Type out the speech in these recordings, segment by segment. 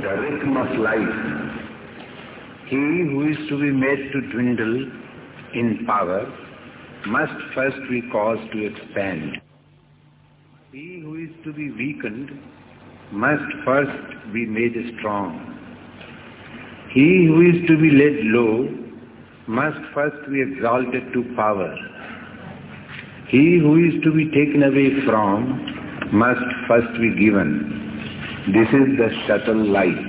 the rhythm of life. He who is to be made to dwindle in power must first be caused to expand. He who is to be weakened must first be made strong. He who is to be laid low must first be exalted to power. He who is to be taken away from must first be given. This is the subtle light.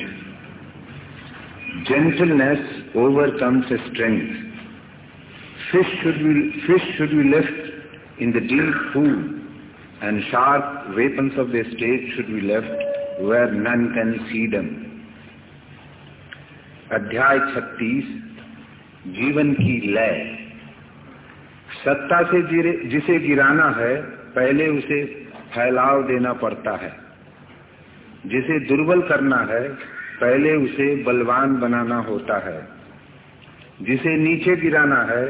Gentleness overcomes strength. Fish should be, fish should be left in the deep pool and sharp weapons of the state should be left where none can see them. अध्याय 36 जीवन की लय सत्ता से जिसे गिराना है पहले उसे फैलाव देना पड़ता है जिसे दुर्बल करना है, पहले उसे बलवान बनाना होता है। जिसे नीचे गिराना है,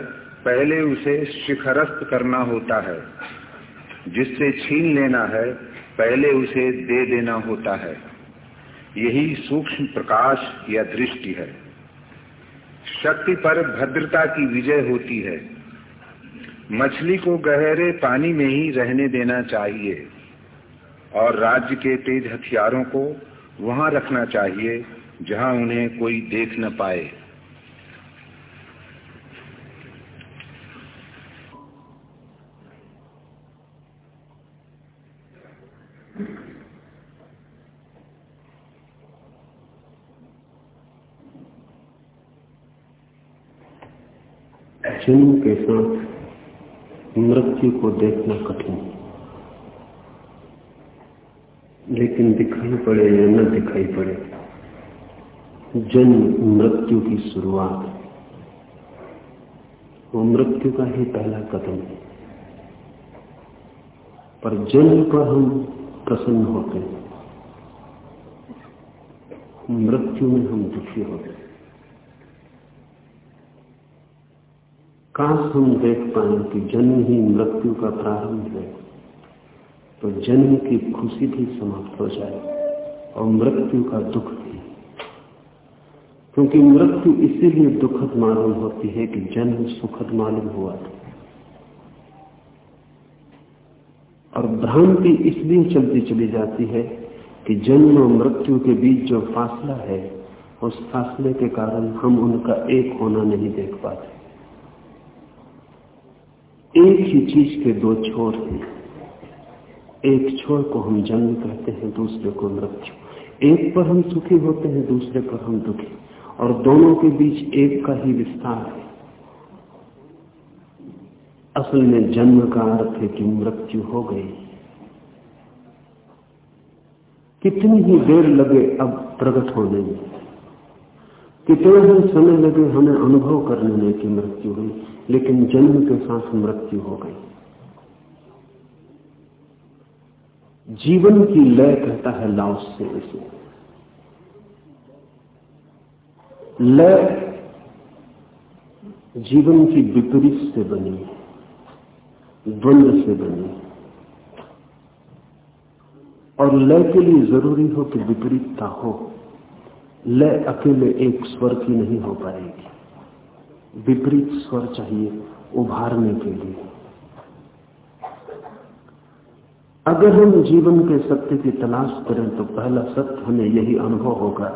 पहले उसे शिखरस्त करना होता है। जिससे छीन लेना है, पहले उसे दे देना होता है। यही सूक्ष्म प्रकाश या दृष्टि है। शक्ति पर भद्रता की विजय होती है। मछली को गहरे पानी में ही रहने देना चाहिए। और राज्य के तेज हथियारों को वहाँ रखना चाहिए, जहाँ उन्हें कोई देख न पाए। जन्म के साथ मृत्यु को देखना कठिन। है लेकिन दिखाई पड़े या न दिखाई पड़े जन्म मृत्यु की शुरुआत वो मृत्यु का ही पहला कदम है। पर जन्म पर हम प्रसन्न होते हैं। मृत्यु में हम दुखी होते हैं। काश हम देख पाए कि जन्म ही मृत्यु का प्रारंभ है। तो जन्म की खुशी भी समाप्त हो जाए और मृत्यु का दुख भी। क्योंकि मृत्यु इसीलिए दुखद मालूम होती है कि जन्म सुखद मालूम हुआ था। और भ्रांति इसलिए चलती चली जाती है कि जन्म और मृत्यु के बीच जो फासला है, उस फासले के कारण हम उनका एक होना नहीं देख पाते। एक ही चीज़ के दो छोर हैं। एक छोर को हम जन्म कहते हैं, दूसरे को मृत्यु। एक पर हम सुखी होते हैं, दूसरे पर हम दुखी। और दोनों के बीच एक का ही विस्तार है। असल में जन्म का अर्थ है कि मृत्यु हो गई। कितनी ही देर लगे, अब प्रकट होने में। कितने ही समय लगे, हमें अनुभव करने में कि मृत्यु हुई, लेकिन जन्म के साथ मृत्यु हो गई। जीवन की लय कहता है लाओस से इसे लय जीवन की विपरीत से बनी द्वंद्व से बनी। और लय के लिए ज़रूरी हो कि विपरीतता हो। लय अकेले एक स्वर की नहीं हो पाएगी। विपरीत स्वर चाहिए उभारने के लिए। अगर हम जीवन के सत्य की तलाश करें तो पहला सत्य हमें यही अनुभव होगा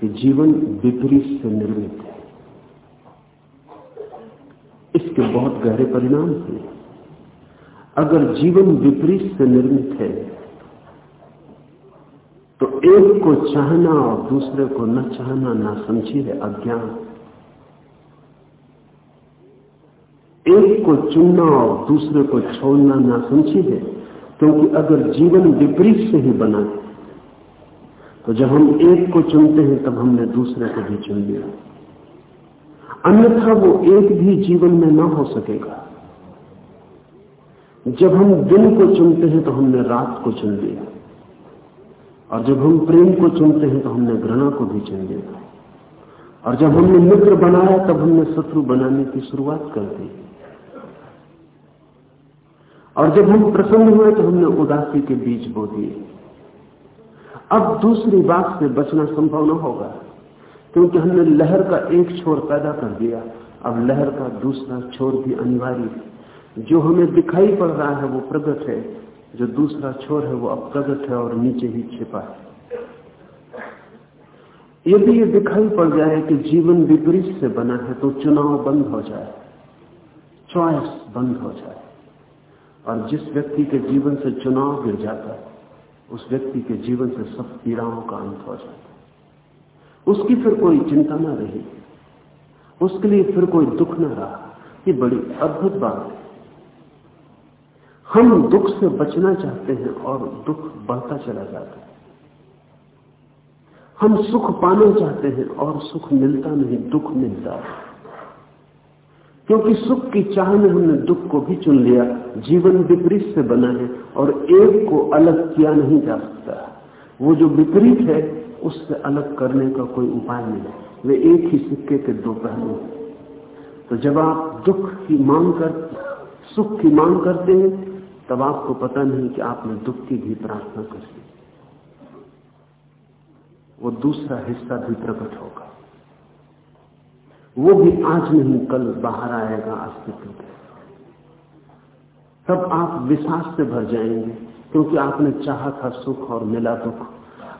कि जीवन विपरीत से निर्मित है। इसके बहुत गहरे परिणाम हैं। अगर जीवन विपरीत से निर्मित है तो एक को चाहना और दूसरे को न चाहना, ना समझी है अज्ञान। एक को चुनना और दूसरे को छोड़ना ना समझी है क्योंकि अगर जीवन विपरीत से ही बना है तो जब हम एक को चुनते हैं, तब हमने दूसरे को भी चुन लिया। अन्यथा वो एक भी जीवन में ना हो सकेगा। जब हम दिन को चुनते हैं तो हमने रात को चुन लिया। और जब हम प्रेम को चुनते हैं तो हमने घृणा को भी चुन लिया। और जब हमने मित्र बनाया, तब हमने शत्रु बनाने की शुरुआत कर दी। और जब हम प्रसन्न हुए तो हमने उदासी के बीज बो दिए। अब दूसरी बात से बचना संभव न होगा, क्योंकि हमने लहर का एक छोर पैदा कर दिया। अब लहर का दूसरा छोर भी अनिवार्य है। जो हमें दिखाई पड़ रहा है वो प्रगट है, जो दूसरा छोर है वो अब प्रगट है और नीचे ही छिपा है। यदि ये दिखाई पड़ जाए कि जीवन विपरीत से बना है तो चुनाव बंद हो जाए चॉइस बंद हो जाए। और जिस व्यक्ति के जीवन से चुनाव गिर जाता है, उस व्यक्ति के जीवन से सब पीड़ाओं का अंत हो जाता है। उसकी फिर कोई चिंता ना रही, उसके लिए फिर कोई दुख ना रहा। ये बड़ी अद्भुत बात है। हम दुख से बचना चाहते हैं और दुख बढ़ता चला जाता है। हम सुख पाना चाहते हैं और सुख मिलता नहीं, दुख मिलता है। क्योंकि सुख की चाह में हमने दुख को भी चुन लिया, जीवन विपरीत से बना है और एक को अलग किया नहीं जा सकता। वो जो विपरीत है, उससे अलग करने का कोई उपाय नहीं है। वे एक ही सिक्के के दो पहलू तो जब आप दुख की मांग कर, सुख की मांग करते हैं, तब आपको पता नहीं कि आपने दुख की भी प्रार्थना कर ली। वो दूसरा हिस्सा भी प्रकट होगा। वो भी आज नहीं, कल बाहर आएगा अस्तित्व तब आप विश्वास से भर जाएँगे, क्योंकि आपने चाहा था सुख और मिला दुख।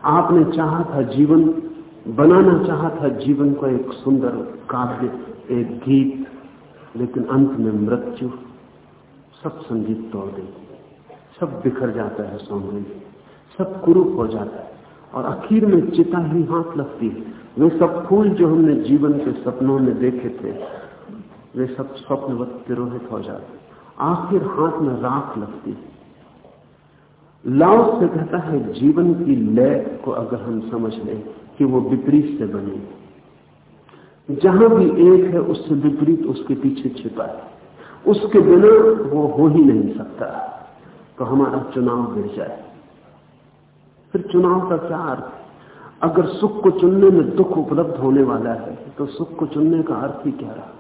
आपने चाहा था जीवन, बनाना चाहा था जीवन को एक सुंदर काव्य, एक गीत, लेकिन अंत में मृत्यु, सब संगीत तोड़ देती सब बिखर जाता है सौंदर्य, सब कुरूप हो जाता है। और आखिर में चिता ही हाथ लगती है। वे सब फूल जो हमने जीवन के सपनों में देखे थे, वे सब स्वप्नवत तिरोहित हो जाते आखिर हाथ में राख लगती लाओ से कहता है, जीवन की लय को अगर हम समझ लें कि वो विपरीत से बने। जहाँ भी एक है, उससे विपरीत उसके पीछे छिपा है। उसके बिना वो हो ही नहीं सकता। तो हमारा चुनाव गिर जाए। फिर चुनाव का क्या अर्थ अगर सुख को चुनने में दुख उपलब्ध होने वाला है तो सुख को चुनने का अर्थ ही क्या रहा?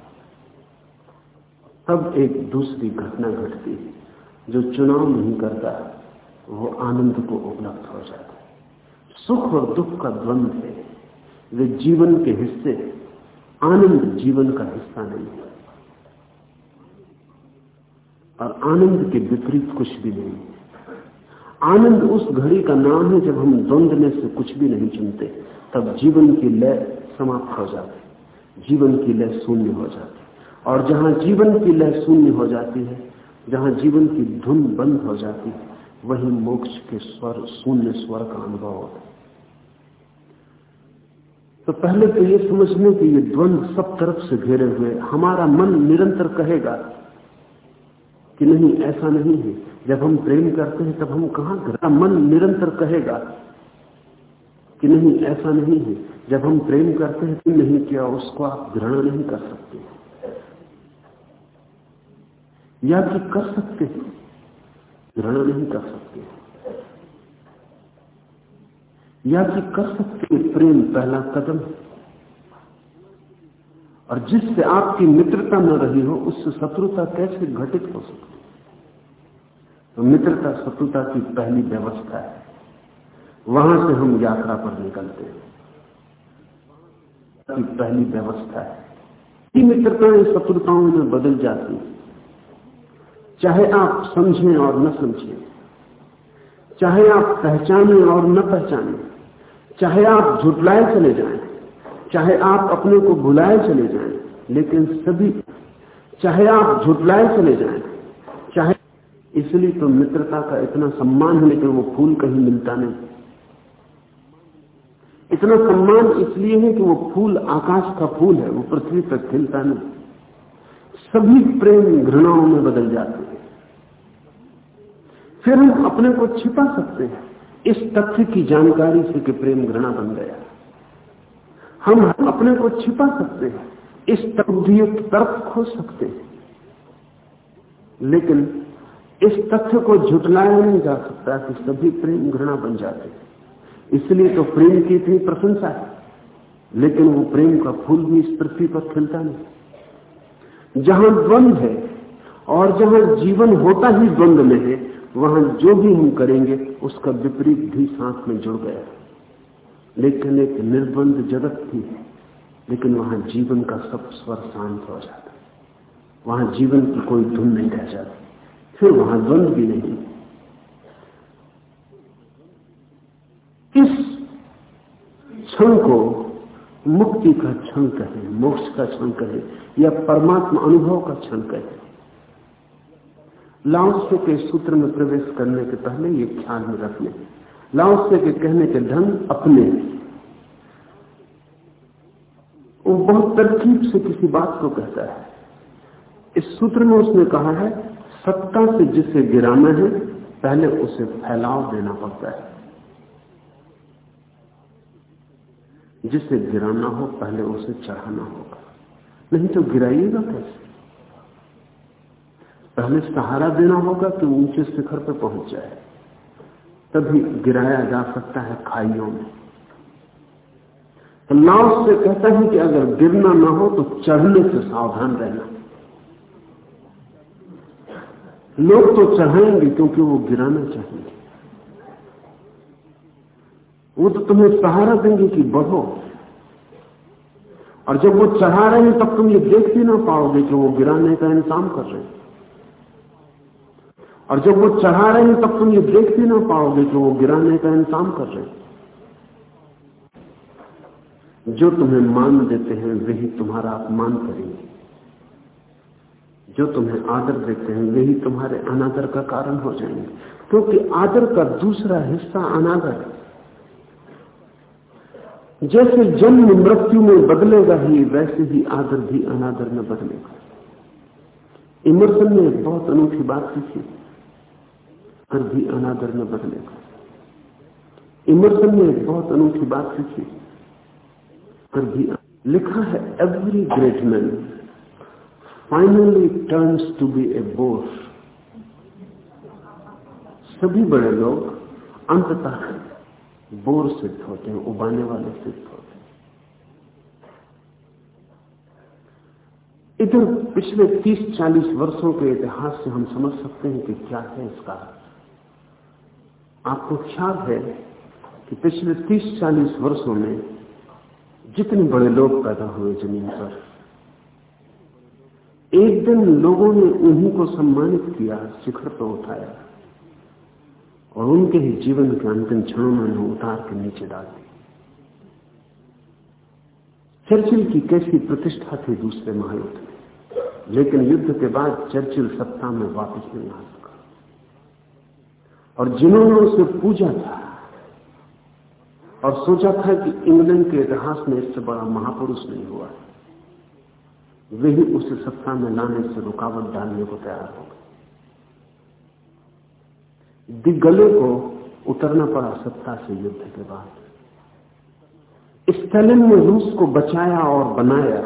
तब एक दूसरी घटना घटती है, जो चुनाव नहीं करता, वो आनंद को उपलब्ध हो जाता है। सुख और दुख का द्वंद है, वे जीवन के हिस्से आनंद जीवन का हिस्सा नहीं है। और आनंद के विपरीत कुछ भी नहीं है। आनंद उस घड़ी का नाम है जब हम द्वंद में से कुछ भी नहीं चुनते, तब जीवन की लय समाप्त हो जाती जीवन की लय शून्य हो जाती और जहाँ जीवन की लय शून्य हो जाती है, जहाँ जीवन की धुन बंद हो जाती है, वही मोक्ष के स्वर, शून्य स्वर का अनुभव होता है। तो पहले तो ये समझने कि ये द्वंद सब तरफ़ से घेरे हुए, हमारा मन निरंतर कहेगा कि नहीं, ऐसा नहीं है। जब हम प्रेम करते हैं, तब हम कहा मन निरंतर कहेगा कि नहीं, ऐसा नहीं है। जब हम प्रेम करते हैं तो नहीं किया, उसको आप घृणा नहीं कर सकते। या कि कर सकते हैं घृणा नहीं कर सकते। या कि कर सकते हैं, प्रेम पहला कदम और जिससे आपकी मित्रता न रही हो, उससे शत्रुता कैसे घटित हो सकती तो मित्रता, शत्रुता की पहली व्यवस्था है। वहाँ से हम यात्रा पर निकलते हैं। की पहली व्यवस्था है। मित्रताएँ, शत्रुताओं में बदल जाती चाहे आप समझें और न समझें, चाहे आप पहचानें और न पहचानें, चाहे आप झुटलाए चले जाएँ, चाहे आप अपने को भुलाए चले जाएँ, लेकिन सभी, चाहे आप झुटलाए चले जाएँ इसलिए तो मित्रता का इतना सम्मान है, लेकिन वो फूल कहीं मिलता नहीं। इतना सम्मान इसलिए है कि वो फूल, आकाश का फूल है, वो पृथ्वी पर खिलता नहीं। सभी प्रेम घृणाओं में बदल जाते हैं। फिर हम अपने को छिपा सकते हैं। इस तथ्य की जानकारी से कि प्रेम घृणा बन गया। हम अपने को छिपा सकते हैं। इस तकदीयुक्त तर्क खो सकते हैं। लेकिन इस तथ्य को झुटलाया नहीं जा सकता कि सभी प्रेम घृणा बन जाते इसलिए तो प्रेम की इतनी प्रशंसा है, लेकिन वो प्रेम का फूल भी इस पृथ्वी पर खिलता नहीं। जहाँ द्वंद है और जहाँ जीवन होता ही द्वंद में है, वहाँ जो भी हम करेंगे, उसका विपरीत भी साथ में जुड़ गया। लेकिन एक निर्बंध जगत थी लेकिन वहाँ जीवन का सब स्वर शांत हो जाता वहाँ जीवन की कोई धुन नहीं रह जाती। फिर वहाँ द्वंद भी नहीं। इस क्षण को मुक्ति का क्षण कहे, मोक्ष का क्षण कहे, या परमात्मा अनुभव का क्षण कहे। लाओस्य के सूत्र में प्रवेश करने के पहले ये ख्याल में रख लें। लाओस्य के कहने के ढंग अपने वो बहुत तरकीब से किसी बात को कहता है। इस सूत्र में उसने कहा है सत्ता से जिसे गिराना है, पहले उसे फैलाव देना पड़ता है। जिसे गिराना हो, पहले उसे चढ़ाना होगा। नहीं तो गिराइएगा कैसे? पहले सहारा देना होगा कि ऊँचे शिखर पर पहुँच जाए। तभी गिराया जा सकता है खाइयों में। तो नाव से कहता है कि अगर गिरना ना हो तो चढ़ने से सावधान रहना। लोग तो चढ़ाएँगे क्योंकि वो गिराना चाहेंगे। वो तो तुम्हें सहारा देंगे कि बढ़ो। और जब वो चढ़ा रहे हैं, तब तुम ये देख भी ना पाओगे कि वो गिराने का इंतज़ाम कर रहे हैं। और जब वो चढ़ा रहे हैं, तब तुम ये देख भी ना पाओगे कि वो गिराने का इंतज़ाम कर रहे हैं। जो तुम्हें मान देते हैं, वही तुम्हारा अपमान करेंगे। जो तुम्हें आदर देते हैं वही तुम्हारे अनादर का कारण हो जाएँगे। क्योंकि तो आदर का दूसरा हिस्सा अनादर जैसे जन्म मृत्यु में बदलेगा ही, वैसे ही आदर भी अनादर में बदलेगा। इमरसन ने बहुत अनूठी बात सीखी कर भी अनादर में बदलेगा। इमरसन ने बहुत अनूठी बात सीखी कर भी लिखा है every great man finally turns to be a bore सभी बड़े लोग अंततः बोर सिद्ध होते हैं, उबाने वाले सिद्ध होते हैं। इधर पिछले 30-40 वर्षों के इतिहास से हम समझ सकते हैं कि क्या है इसका आपको ख्याल है कि पिछले 30-40 वर्षों में जितने बड़े लोग पैदा हुए ज़मीन पर एक दिन लोगों ने उन्हीं को सम्मानित किया, शिखर पर उठाया और उनके ही जीवन के अंतिम क्षणों में उन्हें उतार के नीचे डाल दी चर्चिल की कैसी प्रतिष्ठा थी दूसरे महायुद्ध में, लेकिन युद्ध के बाद चर्चिल सत्ता में वापस नहीं आ सका। और जिन्होंने उसे पूजा था और सोचा था कि इंग्लैंड के इतिहास में इससे बड़ा महापुरुष नहीं हुआ वही उसे सत्ता में लाने से रुकावट डालने को तैयार हो गए दिग्गले को उतरना पड़ा सत्ता से युद्ध के बाद। स्टेलिन ने रूस को बचाया और बनाया।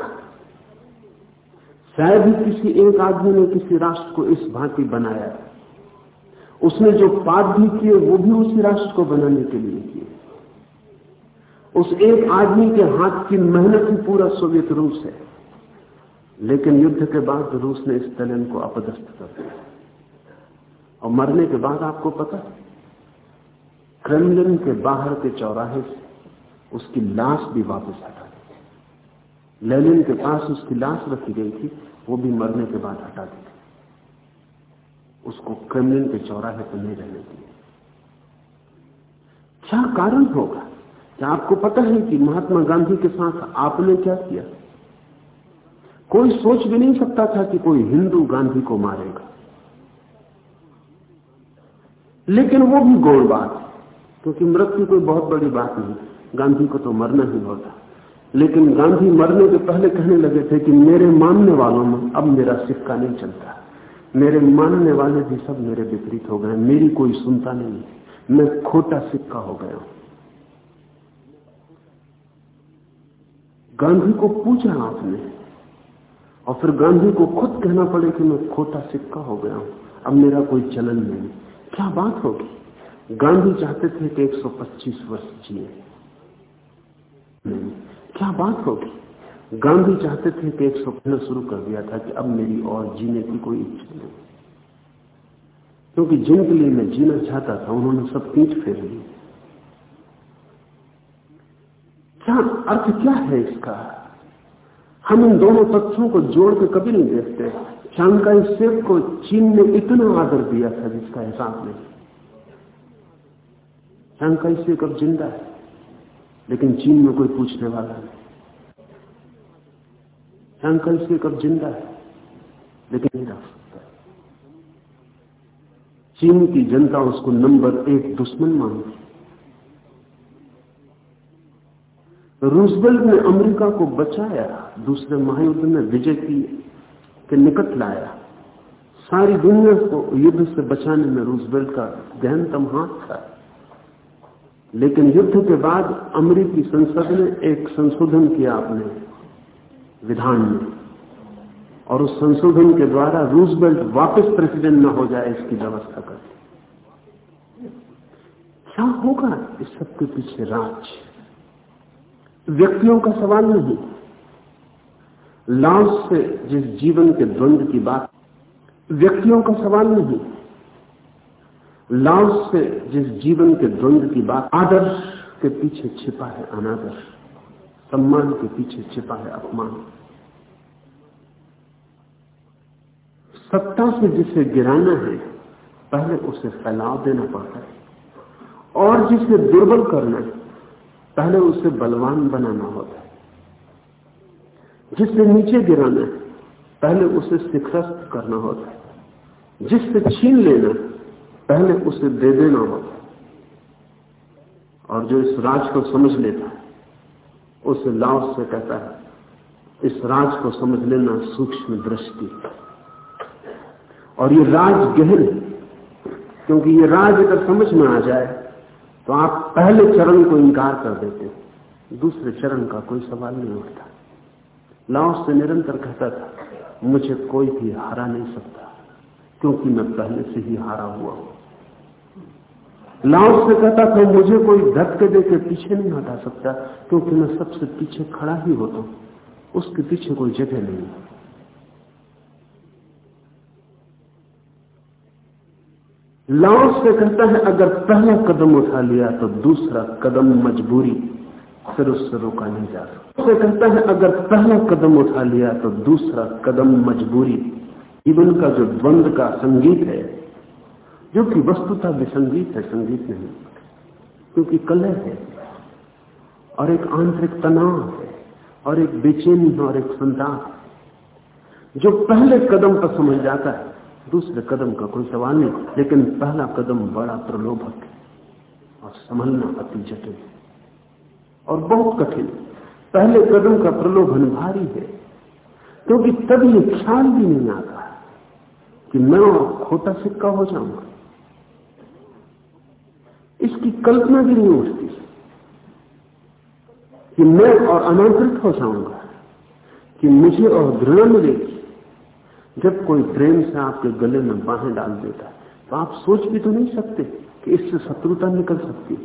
शायद ही किसी एक आदमी ने किसी राष्ट्र को इस भांति बनाया। उसने जो पाप भी किए, वो भी उसी राष्ट्र को बनाने के लिए किए। उस एक आदमी के हाथ की मेहनत ही पूरा सोवियत रूस है। लेकिन युद्ध के बाद रूस ने इस स्टेलिन को अपदस्थ कर दिया। और मरने के बाद आपको पता क्रेमलिन के बाहर के चौराहे से उसकी लाश भी वापस हटा दी लेनिन के पास उसकी लाश रखी गई थी, वो भी मरने के बाद हटा दी उसको क्रेमलिन के चौराहे पर नहीं रहने दिए क्या कारण होगा? क्या आपको पता है कि महात्मा गांधी के साथ आपने क्या किया? कोई सोच भी नहीं सकता था कि कोई हिंदू गांधी को मारेगा। लेकिन वो भी गौण बात है, क्योंकि मृत्यु कोई बहुत बड़ी बात नहीं। गांधी को तो मरना ही होता। लेकिन गांधी मरने के पहले कहने लगे थे कि मेरे मानने वालों में अब मेरा सिक्का नहीं चलता। मेरे मानने वाले भी सब मेरे विपरीत हो गए, मेरी कोई सुनता नहीं मैं खोटा सिक्का हो गया हूँ। गांधी को पूछा आपने और फिर गांधी को खुद कहना पड़े कि मैं खोटा सिक्का हो गया हूँ। अब मेरा कोई चलन नहीं। क्या बात होगी? गांधी चाहते थे कि 125 वर्ष जिए। क्या बात होगी? गांधी चाहते थे कि एक सौ शुरू कर दिया था कि अब मेरी और जीने की कोई इच्छा नहीं। क्योंकि जिनके लिए मैं जीना चाहता था, उन्होंने सब पीठ फेर ली क्या अर्थ क्या है इसका? हम इन दोनों तथ्यों को जोड़ के कभी नहीं देखते। चांकाई शेख को चीन ने इतना आदर दिया था जिसका हिसाब नहीं। चांकाई शेख अब ज़िंदा है? लेकिन चीन में कोई पूछने वाला नहीं। चांकाई शेख अब ज़िंदा है? लेकिन नहीं रख सकता। चीन की जनता उसको नंबर एक दुश्मन मानती रूसवेल्ट ने अमेरिका को बचाया, दूसरे महायुद्ध में विजय की, के निकट लाया। सारी दुनिया को युद्ध से बचाने में रूसवेल्ट का गहनतम हाथ था। लेकिन युद्ध के बाद अमेरिकी संसद ने एक संशोधन किया अपने विधान में। और उस संशोधन के द्वारा रूसवेल्ट वापस प्रेसिडेंट न हो जाए, इसकी व्यवस्था कर क्या होगा इस सबके पीछे राज? व्यक्तियों का सवाल नहीं लाभ से जिस जीवन के द्वंद की बात, व्यक्तियों का सवाल नहीं लाभ से जिस जीवन के द्वंद की बात, आदर्श के पीछे छिपा है अनादर्श सम्मान के पीछे छिपा है अपमान। सत्ता से जिसे गिराना है, पहले उसे फैलाव देना पड़ता है और जिसे दुर्बल करना है पहले उसे बलवान बनाना होता है। जिससे नीचे गिराना है, पहले उसे शिखरस्त करना होता है। जिससे छीन लेना पहले उसे दे देना होता है। और जो इस राज को समझ लेता है, उसे लाभ से कहता है, इस राज को समझ लेना सूक्ष्म दृष्टि। और ये राज गहन क्योंकि ये राज अगर समझ में आ जाए तो आप पहले चरण को इनकार कर देते दूसरे चरण का कोई सवाल नहीं उठता। लाओस से निरंतर कहता था, मुझे कोई भी हरा नहीं सकता, क्योंकि मैं पहले से ही हारा हुआ हूँ। लाओस से कहता था, मुझे कोई धक्के दे के पीछे नहीं हटा सकता, क्योंकि मैं सबसे पीछे खड़ा ही होता हूँ। उसके पीछे कोई जगह नहीं लाओस से कहता है, अगर पहला कदम उठा लिया तो दूसरा कदम मजबूरी, फिर उससे रोका नहीं जा सकता। कहता है, अगर पहला कदम उठा लिया तो दूसरा कदम मजबूरी। जीवन का जो द्वंद का संगीत है, जो कि वस्तुतः विसंगीत है, संगीत नहीं, क्योंकि कलह है और एक आंतरिक तनाव है और एक बेचैनी और एक संताप जो पहले कदम पर समझ जाता है। दूसरे कदम का कोई सवाल नहीं, लेकिन पहला कदम बड़ा प्रलोभक है और संभलना अति जटिल है और बहुत कठिन। पहले कदम का प्रलोभन भारी है, क्योंकि तब ये ख्याल भी नहीं आता कि मैं और खोटा सिक्का हो जाऊँगा। इसकी कल्पना भी नहीं उठती कि मैं और अनांतरित हो जाऊँगा, कि मुझे और घृणा मिलेगी। जब कोई प्रेम से आपके गले में बाहें डाल देता है तो आप सोच भी तो नहीं सकते कि इससे शत्रुता निकल सकती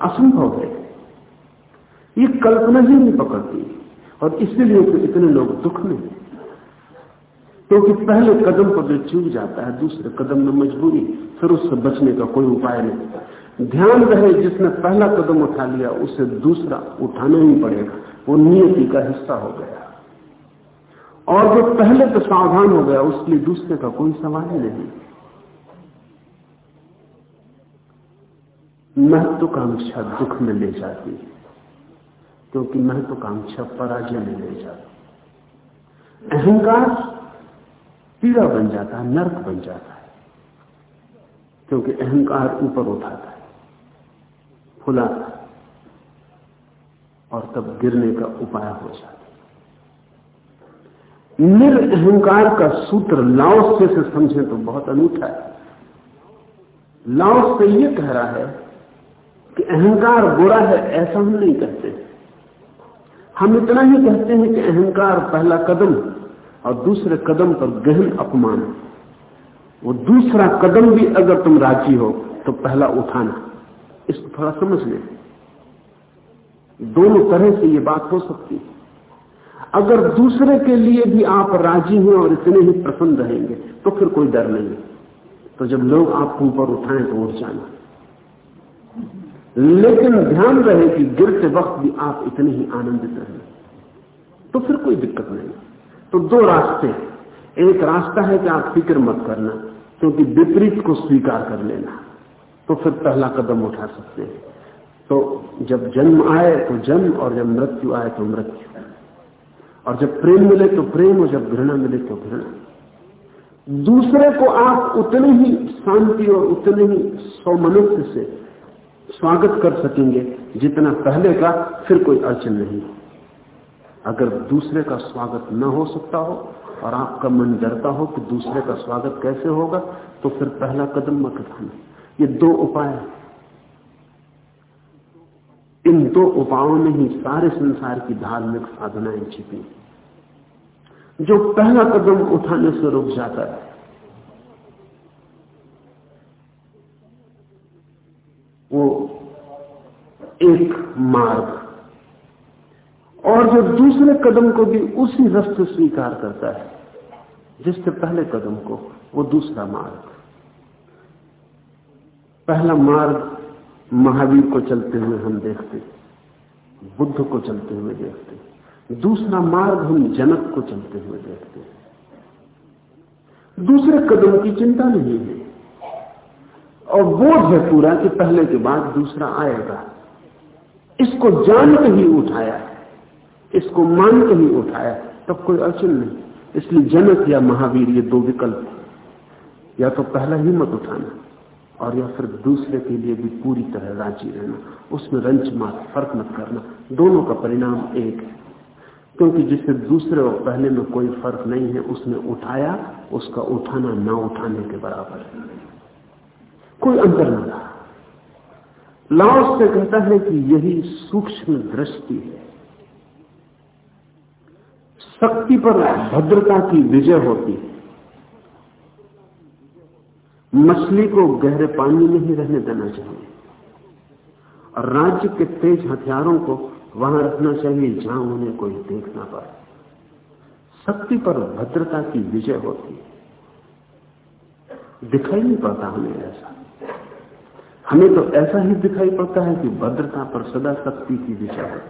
असंभव है। ये कल्पना ही नहीं पकड़ती और इसीलिए तो इतने लोग दुख में क्योंकि तो पहले कदम पर जो चूक जाता है, दूसरे कदम में मजबूरी, फिर उससे बचने का कोई उपाय नहीं। ध्यान रहे, जिसने पहला कदम उठा लिया, उसे दूसरा उठाना ही पड़ेगा। वो नियति का हिस्सा हो गया। और जो पहले तो सावधान हो गया, उसके लिए दूसरे का कोई सवाल ही नहीं। महत्वाकांक्षा दुख में ले जाती है, क्योंकि महत्वाकांक्षा पराजय में ले जाती है। अहंकार पीड़ा बन जाता है, नरक बन जाता है, क्योंकि अहंकार ऊपर उठाता है, फुलाता है, और तब गिरने का उपाय हो जाता निरअहकार का सूत्र लाओस से, समझे तो बहुत अनूठा है। लाओस यह कह रहा है कि अहंकार बुरा है ऐसा हम नहीं कहते। हम इतना ही कहते हैं कि अहंकार पहला कदम और दूसरे कदम पर गहन अपमान वो दूसरा कदम भी अगर तुम राज़ी हो तो पहला उठाना। इसको थोड़ा समझ ले। दोनों तरह से ये बात हो सकती है। अगर दूसरे के लिए भी आप राज़ी हैं और इतने ही प्रसन्न रहेंगे तो फिर कोई डर नहीं तो जब लोग आपको ऊपर उठाएँ तो उठ जाना। लेकिन ध्यान रहे कि गिरते वक्त भी आप इतने ही आनंदित रहे तो फिर कोई दिक्कत नहीं। तो दो रास्ते एक रास्ता है कि आप फ़िक्र मत करना, क्योंकि तो विपरीत को स्वीकार कर लेना। तो फिर पहला कदम उठा सकते हैं। तो जब जन्म आए तो जन्म, और जब मृत्यु आए तो मृत्यु। और जब प्रेम मिले तो प्रेम, और जब घृणा मिले तो घृणा। दूसरे को आप उतने ही शांति और उतने ही सौमनुष्य से स्वागत कर सकेंगे जितना पहले का, फिर कोई अड़चन नहीं। अगर दूसरे का स्वागत न हो सकता हो, और आपका मन डरता हो कि दूसरे का स्वागत कैसे होगा तो फिर पहला कदम मत उठाना ये दो उपाय इन दो उपायों में ही सारे संसार की धार्मिक साधनाएँ छिपी। जो पहला कदम उठाने से रुक जाता है। वो एक मार्ग। और जो दूसरे कदम को भी उसी रस्ते स्वीकार करता है, जिससे पहले कदम को, वो दूसरा मार्ग। पहला मार्ग महावीर को चलते हुए हम देखते, बुद्ध को चलते हुए देखते, दूसरा मार्ग हम जनक को चलते हुए देखते दूसरे कदम की चिंता नहीं है। और बोध है पूरा कि पहले के बाद दूसरा आएगा। इसको जान के ही उठाया, इसको मान के ही उठाया, तब कोई अड़चन नहीं। इसलिए जनक या महावीर ये दो विकल्प या तो पहला ही मत उठाना और या फिर दूसरे के लिए भी पूरी तरह राज़ी रहना। उसमें रंच मात फ़र्क मत करना। दोनों का परिणाम एक है। क्योंकि जिससे दूसरे और पहले में कोई फ़र्क नहीं है, उसने उठाया, उसका उठाना ना उठाने के बराबर है। कोई अंतर न रहा। लाओस से कहता है कि यही सूक्ष्म दृष्टि है। शक्ति पर भद्रता की विजय होती है। मछली को गहरे पानी में ही रहने देना चाहिए। और राज्य के तेज हथियारों को वहाँ रखना चाहिए, जहाँ उन्हें कोई देख ना पाए। शक्ति पर भद्रता की विजय होती है। दिखाई नहीं पड़ता हमें ऐसा। हमें तो ऐसा ही दिखाई पड़ता है कि भद्रता पर सदा शक्ति की दिशा है।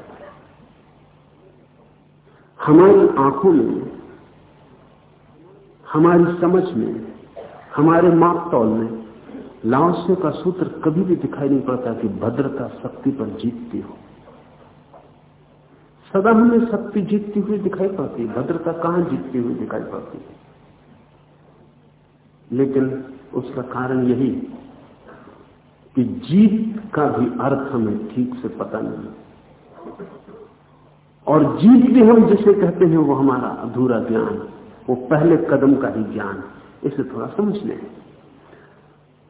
हमारी आँखों में, हमारी समझ में हमारे माप तौल में लाओस्य का सूत्र कभी भी दिखाई नहीं पड़ता कि भद्रता शक्ति पर जीतती हो। सदा हमें शक्ति जीतती हुई दिखाई पड़ती, भद्रता कहाँ जीतती हुई दिखाई पड़ती? लेकिन उसका कारण यही कि जीत का भी अर्थ हमें ठीक से पता नहीं। और जीत भी हम जिसे कहते हैं वो हमारा अधूरा ज्ञान, वो पहले कदम का ही ज्ञान। इसे थोड़ा समझ लें।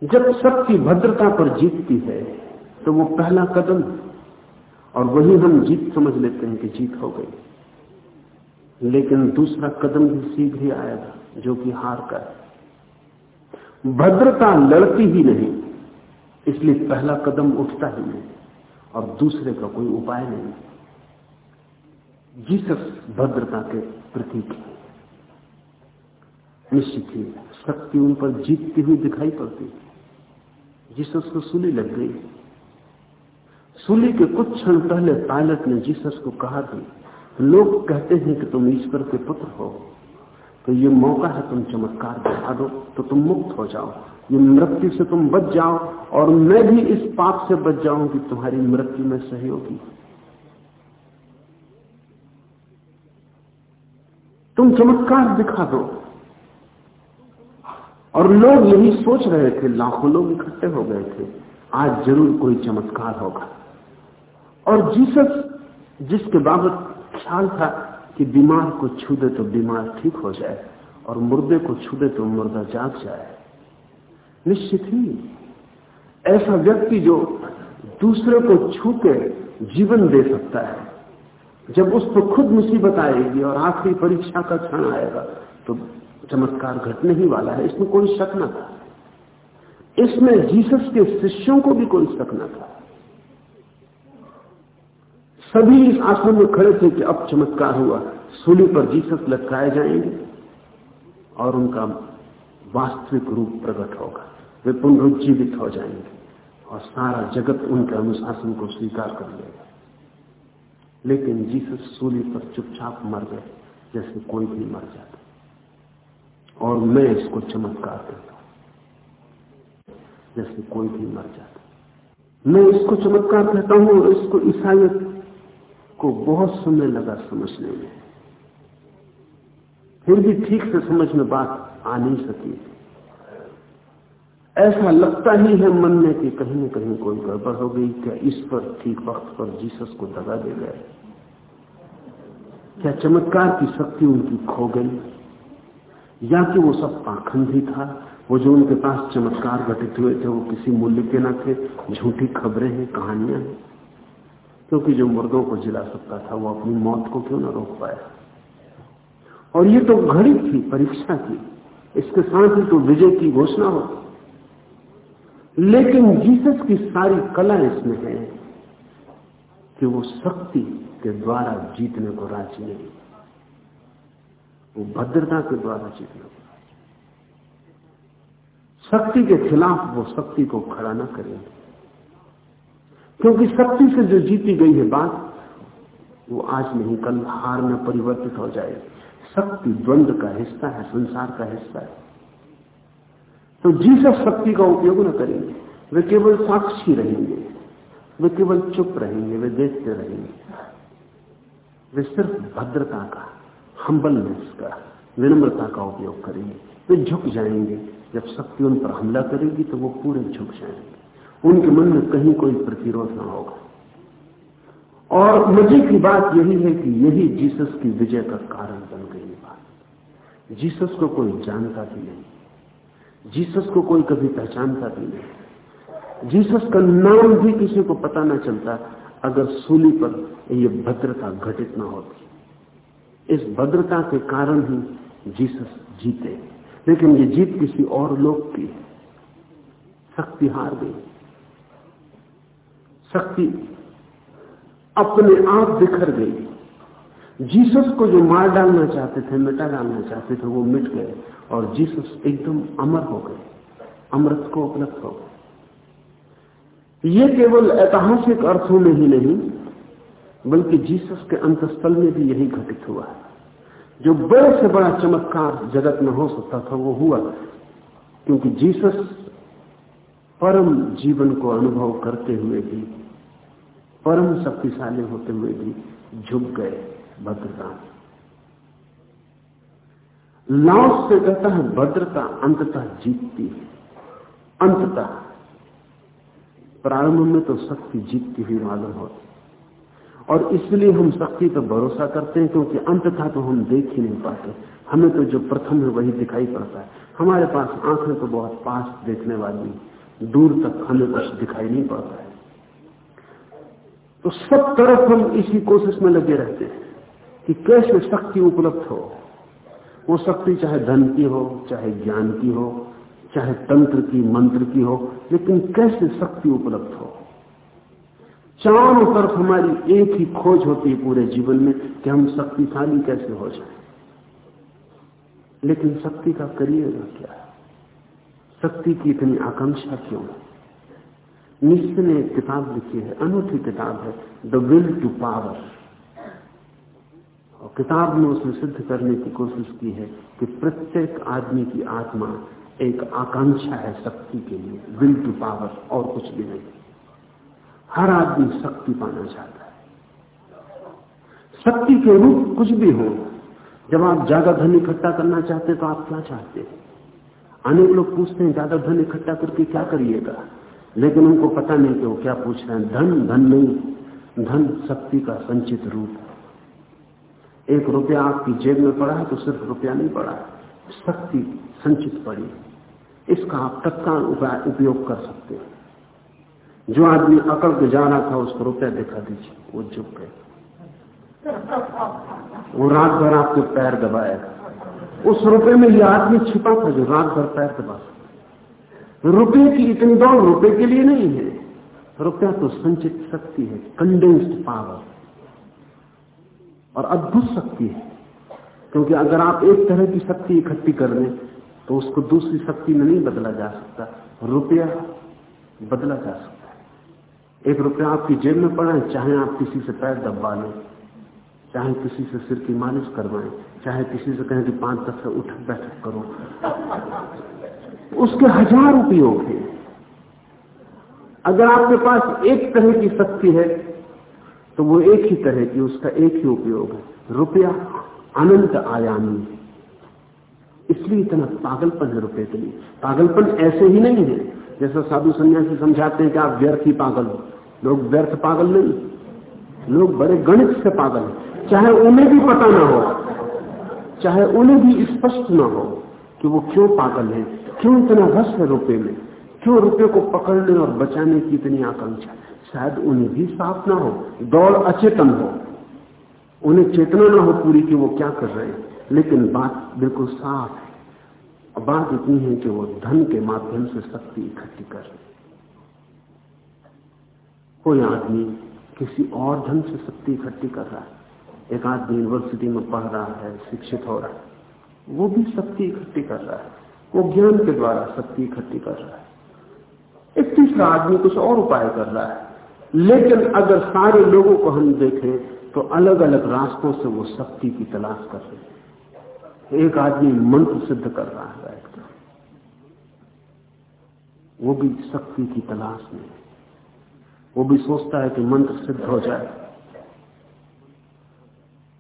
जब शक्ति भद्रता पर जीतती है तो वो पहला कदम और वही हम जीत समझ लेते हैं कि जीत हो गई। लेकिन दूसरा कदम भी शीघ्र ही आएगा जो कि हार का है। भद्रता लड़ती ही नहीं, इसलिए पहला कदम उठता ही नहीं, और दूसरे का कोई उपाय नहीं। जीसस भद्रता के प्रतीक निश्चित ही शक्ति उन पर जीतती हुई दिखाई पड़ती जीसस को सूली लग गई। सूली के कुछ क्षण पहले पायलट ने जीसस को कहा थी लोग कहते हैं कि तुम ईश्वर के पुत्र हो तो ये मौका है तुम चमत्कार दिखा दो तो तुम मुक्त हो जाओ। ये मृत्यु से तुम बच जाओ, और मैं भी इस पाप से बच जाऊँ कि तुम्हारी मृत्यु में सहयोगी। तुम चमत्कार दिखा दो। और लोग यही सोच रहे थे, लाखों लोग इकट्ठे हो गए थे। आज ज़रूर कोई चमत्कार होगा। और जीसस, जिसके बाबत ख्याल था कि बीमार को छू दे तो बीमार ठीक हो जाए, और मुर्दे को छू दे तो मुर्दा जाग जाए। निश्चित ही, ऐसा व्यक्ति जो दूसरे को छू के जीवन दे सकता है, जब उस पर खुद मुसीबत आएगी और आखिरी परीक्षा का क्षण आएगा तो चमत्कार घटने ही वाला है, इसमें कोई शक न था। इसमें जीसस के शिष्यों को भी कोई शक न था। सभी इस आश्रम में खड़े थे कि अब चमत्कार हुआ, सूली पर जीसस लटकाए जाएँगे और उनका वास्तविक रूप प्रकट होगा। वे पुनरुज्जीवित हो जाएँगे और सारा जगत उनके अनुशासन को स्वीकार कर लेगा। लेकिन जीसस सूली पर चुपचाप मर गए, जैसे कोई भी मर जाता। और मैं इसको चमत्कार करता जैसे कोई भी मर जाता मैं इसको चमत्कार कहता हूँ और इसको ईसाइत को बहुत समय लगा समझने में। फिर भी ठीक से समझ में बात आ नहीं सकी। ऐसा लगता ही है मन में कि कहीं न कहीं कोई गड़बड़ हो गई, क्या इस पर ठीक वक्त पर जीसस को दगा दे गए? क्या चमत्कार की शक्ति उनकी खो गई? या कि वो सब पाखंड ही था, वो जो उनके पास चमत्कार घटित हुए थे, वो किसी मूल्य के न थे झूठी खबरें हैं, कहानियाँ हैं। क्योंकि जो मुर्दों को जिला सकता था, वो अपनी मौत को क्यों ना रोक पाया? और ये तो घड़ी थी, परीक्षा की इसके साथ ही तो विजय की घोषणा हो। लेकिन जीसस की सारी कला इसमें है कि वो शक्ति के द्वारा जीतने को राज़ी नहीं। वो भद्रता के द्वारा जीतने शक्ति के खिलाफ वो शक्ति को खड़ा ना करेंगे क्योंकि शक्ति से जो जीती गई है बात, वो आज नहीं, कल हार में परिवर्तित हो जाएगी शक्ति द्वंद का हिस्सा है, संसार का हिस्सा है। तो जीसस शक्ति का उपयोग न करेंगे। वे केवल साक्षी रहेंगे। वे केवल चुप रहेंगे, वे देखते रहेंगे। वे सिर्फ़ भद्रता का हम्बलनेस का विनम्रता का उपयोग करेंगे। वे झुक जाएँगे। जब शक्ति उन पर हमला करेगी तो वो पूरे झुक जाएँगे। उनके मन में कहीं कोई प्रतिरोध ना होगा। और मज़े की बात यही है कि यही जीसस की विजय का कारण बन गई बात। जीसस को कोई जानता भी नहीं। जीसस को कोई कभी पहचानता भी नहीं। जीसस का नाम भी किसी को पता ना चलता, अगर सूली पर ये भद्रता घटित ना होती। इस भद्रता के कारण ही जीसस जीते। लेकिन ये जीत किसी और लोग की शक्ति हार गई। शक्ति अपने आप बिखर गई। जीसस को जो मार डालना चाहते थे, मिटा डालना चाहते थे, वो मिट गए और जीसस एकदम अमर हो गए, अमृत को उपलब्ध हो गए। ये केवल ऐतिहासिक अर्थों में ही नहीं बल्कि जीसस के अंतस्थल में भी यही घटित हुआ है। जो बड़े से बड़ा चमत्कार जगत में हो सकता था, वो हुआ क्योंकि जीसस परम जीवन को अनुभव करते हुए भी, परम शक्तिशाली होते हुए भी झुक गए भद्रता। लाओस से कहता है भद्रता अंततः जीतती है। अंततः प्रारंभ में तो शक्ति जीतती हुई मालूम होती। और इसलिए हम शक्ति पर भरोसा करते हैं, क्योंकि अंततः तो हम देख ही नहीं पाते। हमें तो जो प्रथम है वही दिखाई पड़ता है। हमारे पास आँखें तो बहुत पास देखने वाली दूर तक हमें कुछ दिखाई नहीं पड़ता है। तो सब तरफ़ हम इसी कोशिश में लगे रहते हैं कि कैसे शक्ति उपलब्ध हो। वो शक्ति चाहे धन की हो, चाहे ज्ञान की हो, चाहे तंत्र की, मंत्र की हो, लेकिन कैसे शक्ति उपलब्ध हो। चारों तरफ़ हमारी एक ही खोज होती है पूरे जीवन में कि हम शक्तिशाली कैसे हो जाए। लेकिन शक्ति का करिएगा क्या है? शक्ति की इतनी आकांक्षा क्यों है? निश्चय ने एक किताब लिखी है, अनूठी किताब है द विल टू पावर और किताब में उसने सिद्ध करने की कोशिश की है कि प्रत्येक आदमी की आत्मा एक आकांक्षा है शक्ति के लिए विल टू पावर और कुछ भी नहीं। हर आदमी शक्ति पाना चाहता है। शक्ति के रूप कुछ भी हो, जब आप ज़्यादा धन इकट्ठा करना चाहते हैं तो आप क्या चाहते हैं? अनेक लोग पूछते हैं, ज़्यादा धन इकट्ठा करके क्या करिएगा? लेकिन उनको पता नहीं कि वो क्या पूछ रहे हैं। धन धन नहीं, धन शक्ति का संचित रूप है। एक रुपया आपकी जेब में पड़ा है तो सिर्फ़ रुपया नहीं पड़ा शक्ति संचित पड़ी इसका आप तत्काल उपयोग कर सकते हैं। जो आदमी अकड़ के जा रहा था उसको रुपया दिखा दीजिए, वो झुक गए। वो रात भर आपके पैर दबाएगा उस रुपए में यह आदमी छिपा था जो रात भर पैर दबा रुपये की इतनी दौड़ रुपए के लिए नहीं है। रुपया तो संचित शक्ति है कंडेंस्ड पावर और अद्भुत शक्ति है। क्योंकि अगर आप एक तरह की शक्ति इकट्ठी कर लें तो उसको दूसरी शक्ति में नहीं बदला जा सकता। रुपया बदला जा सकता। एक रुपया आपकी जेब में पड़ा है, चाहे आप किसी से पैर दबा लें, चाहे किसी से सिर की मालिश करवाएँ, चाहे किसी से कहें कि पाँच दस से उठक बैठक करो। उसके हज़ार उपयोग हैं। अगर आपके पास एक तरह की शक्ति है तो वो एक ही तरह की, उसका एक ही उपयोग है। रुपया अनंत आयामी इसलिए इतना पागलपन है रुपये के लिए। पागलपन ऐसे ही नहीं है, जैसा साधु संन्यासी समझाते हैं कि आप व्यर्थ ही पागल हो। लोग व्यर्थ पागल नहीं, लोग बड़े गणित से पागल हैं। चाहे उन्हें भी पता ना हो, चाहे उन्हें भी स्पष्ट ना हो कि वो क्यों पागल है, क्यों इतना रस है रुपये में, क्यों रुपये को पकड़ने और बचाने की इतनी आकांक्षा। शायद उन्हें भी साफ़ ना हो, दौड़ अचेतन हो। उन्हें चेतना ना हो पूरी कि वो क्या कर रहे हैं। लेकिन बात बिल्कुल साफ़ है। बात इतनी है कि वो धन के माध्यम से शक्ति इकट्ठी कर रहे कोई आदमी किसी और ढंग से शक्ति इकट्ठी कर रहा है। एक आदमी यूनिवर्सिटी में पढ़ रहा है, शिक्षित हो रहा है, वो भी शक्ति इकट्ठी कर रहा है। वो ज्ञान के द्वारा शक्ति इकट्ठी कर रहा है। एक तीसरा आदमी कुछ और उपाय कर रहा है। लेकिन अगर सारे लोगों को हम देखें तो अलग अलग रास्तों से वो शक्ति की तलाश कर रहे हैं। एक आदमी मंत्र सिद्ध कर रहा है। वो भी शक्ति की तलाश में वो भी सोचता है कि मंत्र सिद्ध हो जाए।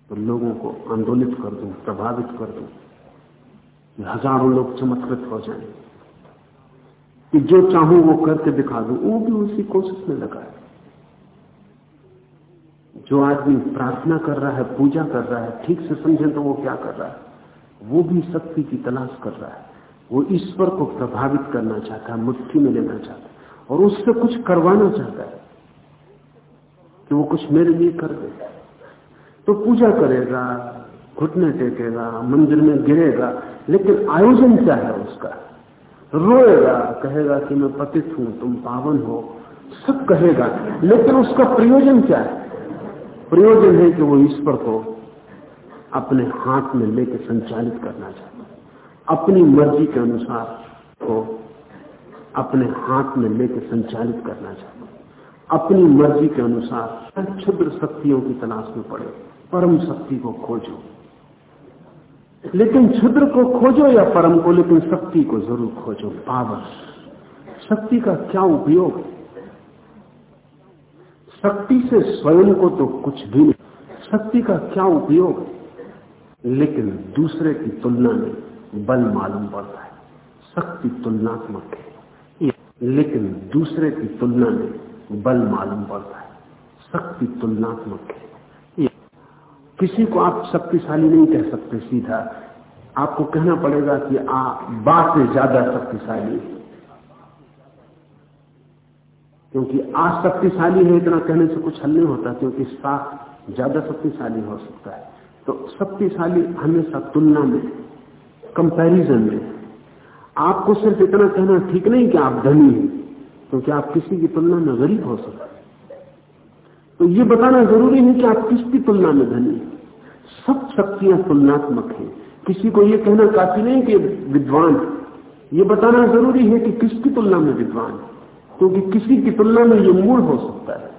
तो लोगों को आंदोलित कर दूँ, प्रभावित कर दूँ हज़ारों लोग चमत्कृत हो जाएँ। कि जो चाहूँ वो करके दिखा दूँ, वो भी उसी कोशिश में लगा है जो आदमी प्रार्थना कर रहा है, पूजा कर रहा है, ठीक से समझे तो वो क्या कर रहा है? वो भी शक्ति की तलाश कर रहा है। वो ईश्वर को प्रभावित करना चाहता है मुट्ठी में लेना चाहता है, और उससे कुछ करवाना चाहता है। कि वो कुछ मेरे लिए कर दे तो पूजा करेगा, घुटने टेकेगा, मंदिर में गिरेगा, लेकिन आयोजन क्या है उसका? रोएगा, कहेगा कि मैं पतित हूँ, तुम पावन हो, सब कहेगा। लेकिन उसका प्रयोजन क्या है? प्रयोजन है कि वो ईश्वर को अपने हाथ में लेकर संचालित करना चाहता अपनी मर्ज़ी के अनुसार को अपने हाथ में लेकर संचालित करना चाहता अपनी मर्ज़ी के अनुसार क्षुद्र शक्तियों की तलाश में पड़े, परम शक्ति को खोजो। लेकिन क्षुद्र को खोजो या परम को, लेकिन शक्ति को ज़रूर खोजो। पावर। शक्ति का क्या उपयोग? शक्ति से स्वयं को तो कुछ भी नहीं। शक्ति का क्या उपयोग? लेकिन दूसरे की तुलना में बल मालूम पड़ता है। शक्ति तुलनात्मक है। लेकिन दूसरे की तुलना में बल मालूम पड़ता है। शक्ति तुलनात्मक है। किसी को आप शक्तिशाली नहीं कह सकते सीधा। आपको कहना पड़ेगा कि आप बात से ज़्यादा शक्तिशाली है। क्योंकि आज शक्तिशाली है इतना कहने से कुछ हल नहीं होता, क्योंकि साफ़ ज़्यादा शक्तिशाली हो सकता है। तो शक्तिशाली हमेशा तुलना में कंपैरिजन में। आपको सिर्फ़ इतना कहना ठीक नहीं कि आप धनी हैं। क्योंकि आप किसी की तुलना में गरीब हो सकते तो ये बताना ज़रूरी है कि आप किसकी तुलना में धनी सब शक्तियाँ तुलनात्मक हैं। किसी को ये कहना काफ़ी नहीं कि विद्वान ये बताना ज़रूरी है कि किसकी तुलना में विद्वान क्योंकि किसी की तुलना में ये मूल हो सकता है।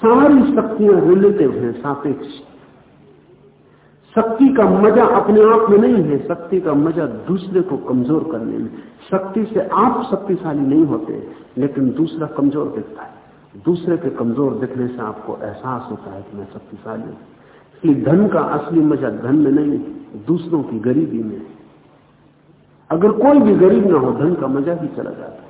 सारी शक्तियाँ रिलेटिव हैं, सापेक्ष। शक्ति का मज़ा अपने आप में नहीं है। शक्ति का मज़ा दूसरे को कमज़ोर करने में। शक्ति से आप शक्तिशाली नहीं होते, लेकिन दूसरा कमज़ोर दिखता है। दूसरे के कमज़ोर दिखने से आपको एहसास होता है कि मैं शक्तिशाली हूँ। इसलिए धन का असली मज़ा धन में नहीं, दूसरों की गरीबी में। अगर कोई भी गरीब ना हो, धन का मज़ा ही चला जाता है।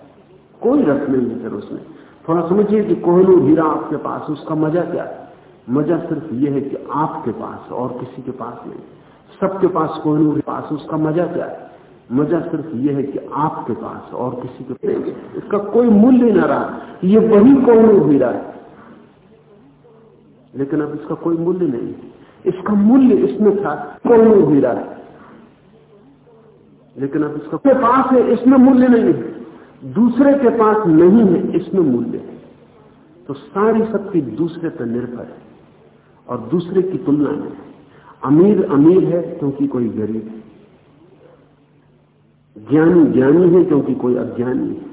कोई रस नहीं है फिर उसमें। थोड़ा समझिए कि कोहनूर हीरा आपके पास, उसका मज़ा क्या है? मज़ा सिर्फ़ यह है कि आपके पास और किसी के पास नहीं। सबके पास कोहनूर पास, उसका मज़ा क्या है? मज़ा सिर्फ़ यह है कि आपके पास और किसी के पास इसका कोई मूल्य न रहा। ये वही कोहनूर हीरा है? लेकिन अब इसका कोई मूल्य नहीं इसका मूल्य इसमें था कोहनूर हीरा है? लेकिन अब इसका पास है, इसमें मूल्य नहीं है। दूसरे के पास नहीं है, इसमें मूल्य है। तो सारी शक्ति दूसरे पर निर्भर है और दूसरे की तुलना में अमीर अमीर है, क्योंकि कोई गरीब है। ज्ञानी ज्ञानी है क्योंकि कोई अज्ञानी है।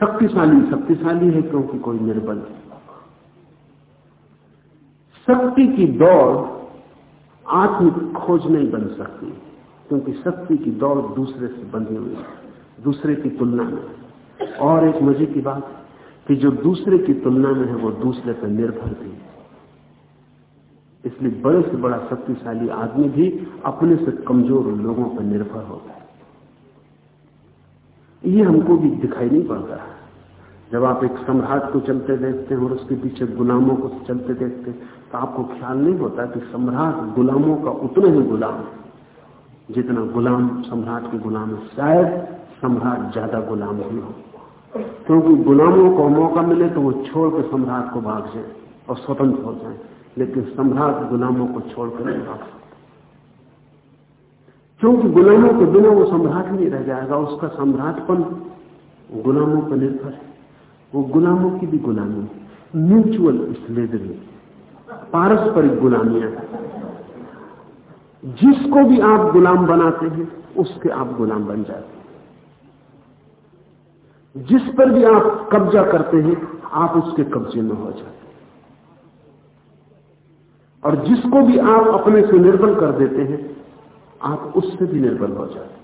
शक्तिशाली शक्तिशाली है क्योंकि कोई निर्बल है। शक्ति की दौड़ आत्मिक खोज नहीं बन सकती, क्योंकि शक्ति की दौड़ दूसरे से बंधी हुई है, दूसरे की तुलना में। और एक मज़े की बात कि जो दूसरे की तुलना में है, वो दूसरे पर निर्भर भी है। इसलिए बड़े से बड़ा शक्तिशाली आदमी भी अपने से कमज़ोर लोगों पर निर्भर होता है। ये हमको भी दिखाई नहीं पड़ता जब आप एक सम्राट को चलते देखते हैं और उसके पीछे गुलामों को चलते देखते हैं तो आपको ख्याल नहीं होता कि सम्राट गुलामों का उतना ही गुलाम है, जितना गुलाम, सम्राट के गुलाम है। शायद सम्राट ज़्यादा गुलाम भी हो। क्योंकि गुलामों को मौका मिले तो वो छोड़ के सम्राट को भाग जाए और स्वतंत्र हो जाए। लेकिन सम्राट गुलामों को छोड़कर नहीं भाग सकता। क्योंकि गुलामों के बिना वो सम्राट नहीं रह जाएगा, उसका सम्राटपन गुलामों पर निर्भर है। वो गुलामों की भी गुलामी म्यूचुअल स्लेवरी पारस्परिक गुलामियाँ। जिसको भी आप गुलाम बनाते हैं, उसके आप गुलाम बन जाते हैं। जिस पर भी आप कब्जा करते हैं, आप उसके कब्जे में हो जाते और जिसको भी आप अपने से निर्बल कर देते हैं, आप उससे भी निर्बल हो जाते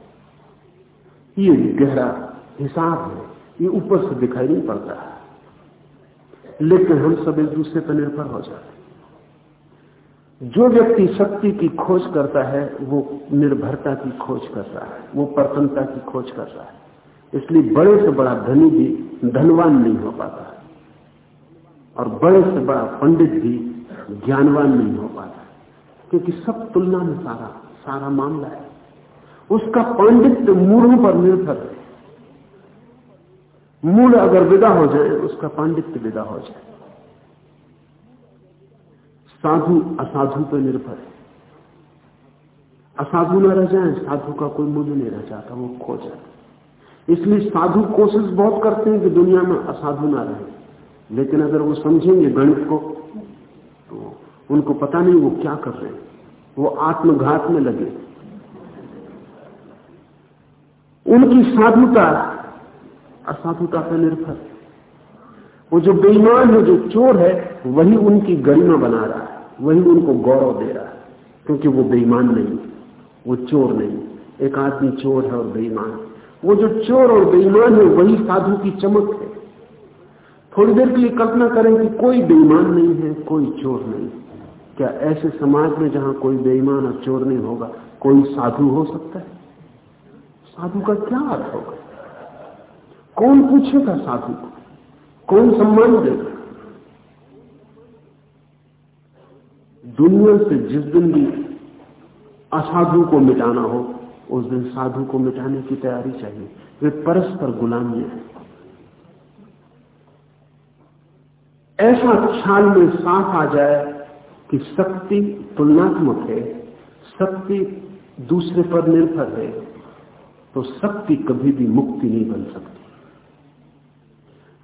ये गहरा हिसाब है, ये ऊपर से दिखाई नहीं पड़ता। है लेकिन हम सब एक दूसरे पर निर्भर हो जाते जो व्यक्ति शक्ति की खोज करता है, वो निर्भरता की खोज कर रहा है, वो प्रसन्नता की खोज कर रहा है। इसलिए बड़े से बड़ा धनी भी धनवान नहीं हो पाता। और बड़े से बड़ा पंडित भी ज्ञानवान नहीं हो पाता। क्योंकि सब तुलना में सारा सारा मामला है। उसका पांडित्य मूढ़ों पर निर्भर है। मूल अगर विदा हो जाए, उसका पांडित्य विदा हो जाए। साधु असाधु पर निर्भर है। असाधु न रह जाए, साधु का कोई मूल्य नहीं रह जाता, वो खो जाता इसलिए साधु कोशिश बहुत करते हैं कि दुनिया में असाधु ना रहे। लेकिन अगर वो समझेंगे गणित को उनको पता नहीं वो क्या कर रहे हैं। वो आत्मघात में लगे। उनकी साधुता, असाधुता पर निर्भर। वो जो बेईमान है, जो चोर है, वही उनकी गरिमा बना रहा है। वही उनको गौरव दे रहा है। क्योंकि वो बेईमान नहीं, वो चोर नहीं। एक आदमी चोर है और बेईमान। वो जो चोर और बेईमान है, वही साधु की चमक है। थोड़ी देर के लिए कल्पना करें कि कोई बेईमान नहीं है, कोई चोर नहीं। क्या ऐसे समाज में जहाँ कोई बेईमान और चोर नहीं होगा, कोई साधु हो सकता है? साधु का क्या अर्थ होगा? कौन पूछेगा साधु को? कौन सम्मान देगा? दुनिया से जिस दिन भी असाधु को मिटाना हो, उस दिन साधु को मिटाने की तैयारी चाहिए। वे परस्पर गुलामी है। ऐसा ख्याल में साफ़ आ जाए कि शक्ति तुलनात्मक है, शक्ति दूसरे पर निर्भर है तो शक्ति कभी भी मुक्ति नहीं बन सकती।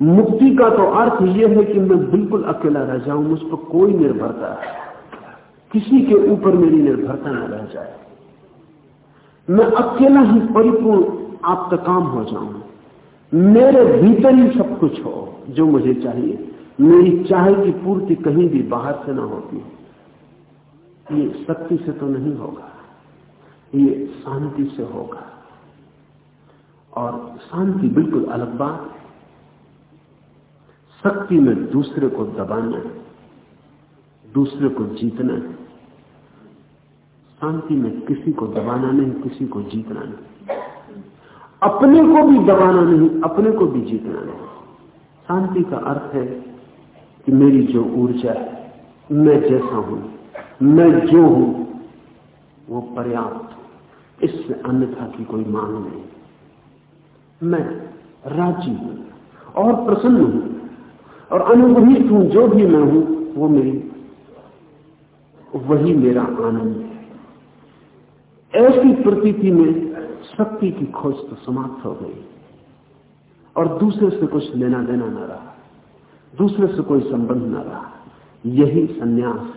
मुक्ति का तो अर्थ यह है कि मैं बिल्कुल अकेला रह जाऊँ, मुझ पर कोई निर्भरता किसी के ऊपर मेरी निर्भरता न रह जाए। मैं अकेला ही परिपूर्ण आपका काम हो जाऊँ। मेरे भीतर ही सब कुछ हो जो मुझे चाहिए। मेरी चाह की पूर्ति कहीं भी बाहर से ना होती। ये शक्ति से तो नहीं होगा, ये शांति से होगा। और शांति बिल्कुल अलग बात है। शक्ति में दूसरे को दबाना है, दूसरे को जीतना है। शांति में किसी को दबाना नहीं, किसी को जीतना नहीं। अपने को भी दबाना नहीं, अपने को भी जीतना नहीं। शांति का अर्थ है कि मेरी जो ऊर्जा है, मैं जैसा हूँ, मैं जो हूँ, वो पर्याप्त इससे अन्यथा की कोई मांग नहीं। मैं राज़ी हूँ और प्रसन्न हूँ और अनुभवित हूँ, जो भी मैं हूँ, वो मेरी, वही मेरा आनंद है। ऐसी प्रतीति में शक्ति की खोज तो समाप्त हो गई और दूसरे से कुछ लेना देना न रहा। दूसरे से कोई संबंध ना रहा। यही संन्यास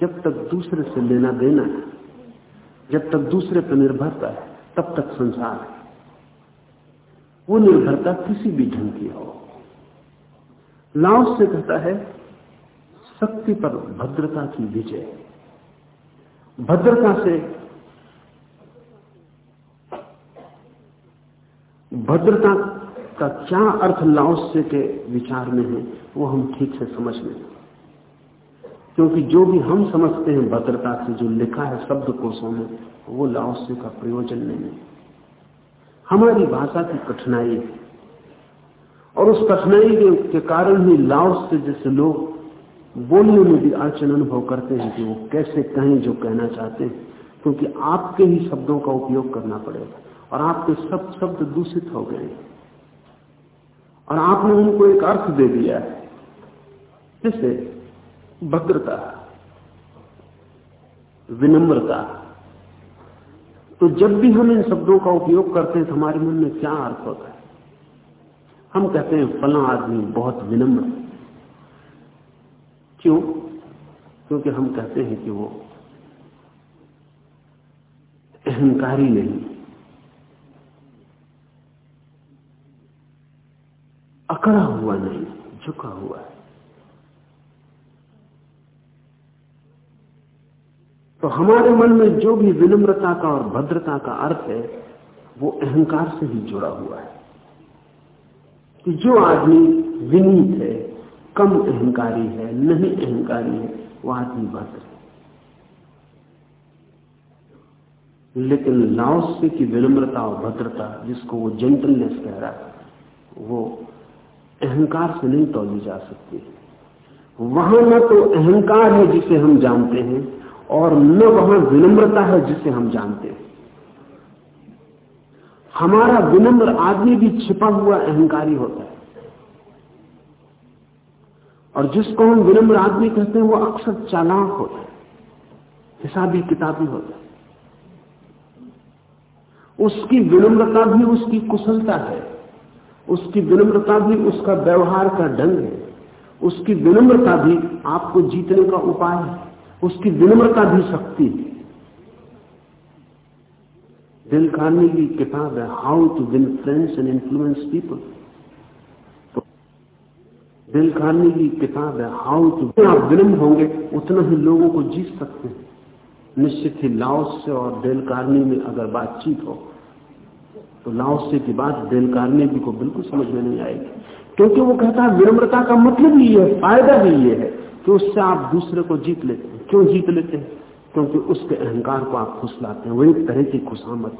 जब तक दूसरे से लेना देना है, जब तक दूसरे पर निर्भरता है, तब तक संसार है। वो निर्भरता किसी भी ढंग की हो। लाओस से कहता है, शक्ति पर भद्रता की विजय। भद्रता से भद्रता का क्या अर्थ लाओस्य के विचार में है, वो हम ठीक से समझ लें। क्योंकि जो भी हम समझते हैं भद्रता से, जो लिखा है शब्द कोशों में, वो लाओस्य का प्रयोजन नहीं है। हमारी भाषा की कठिनाई है। और उस कठिनाई के कारण ही लाओस से जैसे लोग बोलने में भी अड़चन अनुभव करते हैं कि वो कैसे कहें, जो कहना चाहते हैं। क्योंकि आपके ही शब्दों का उपयोग करना पड़ेगा। और आपके सब शब्द दूषित हो गए और आपने उनको एक अर्थ दे दिया है, जैसे भद्रता, विनम्रता। तो जब भी हम इन शब्दों का उपयोग करते हैं तो हमारे मन में क्या अर्थ होता है? हम कहते हैं, फला आदमी बहुत विनम्र। क्यों? क्योंकि हम कहते हैं कि वो अहंकारी नहीं। अकड़ा हुआ नहीं, झुका हुआ है। तो हमारे मन में जो भी विनम्रता का और भद्रता का अर्थ है, वो अहंकार से ही जुड़ा हुआ है। कि जो आदमी विनीत है, कम अहंकारी है, नहीं अहंकारी है, वो आदमी भद्र है। लेकिन लाओस्य की विनम्रता और भद्रता, जिसको वो जेंटलनेस कह रहा है, वो अहंकार से नहीं तोली जा सकती। वहाँ न तो अहंकार है जिसे हम जानते हैं, और न वहाँ विनम्रता है जिसे हम जानते हैं। हमारा विनम्र आदमी भी छिपा हुआ अहंकारी होता है। और जिसको हम विनम्र आदमी कहते हैं, वो अक्सर चालाक होता है, हिसाबी किताबी होता है। उसकी विनम्रता भी उसकी कुशलता है। उसकी विनम्रता भी उसका व्यवहार का ढंग है। उसकी विनम्रता भी आपको जीतने का उपाय है। उसकी विनम्रता भी शक्ति है। दिल खाने की किताब है how to win friends and influence people दिल खाने की किताब है हाउ टू आप विनम्र होंगे, उतना ही लोगों को जीत सकते हैं। निश्चित ही लाओस से और दिल कारनी में अगर बातचीत हो तो लाओसे की बात दिल कार्नेगी को बिल्कुल समझ में नहीं आएगी। क्योंकि वो कहता है, विनम्रता का मतलब ही है, फ़ायदा भी ये है कि उससे आप दूसरे को जीत लेते हैं। क्यों जीत लेते हैं? क्योंकि उसके अहंकार को आप खुशलाते हैं। वो एक तरह की खुशामत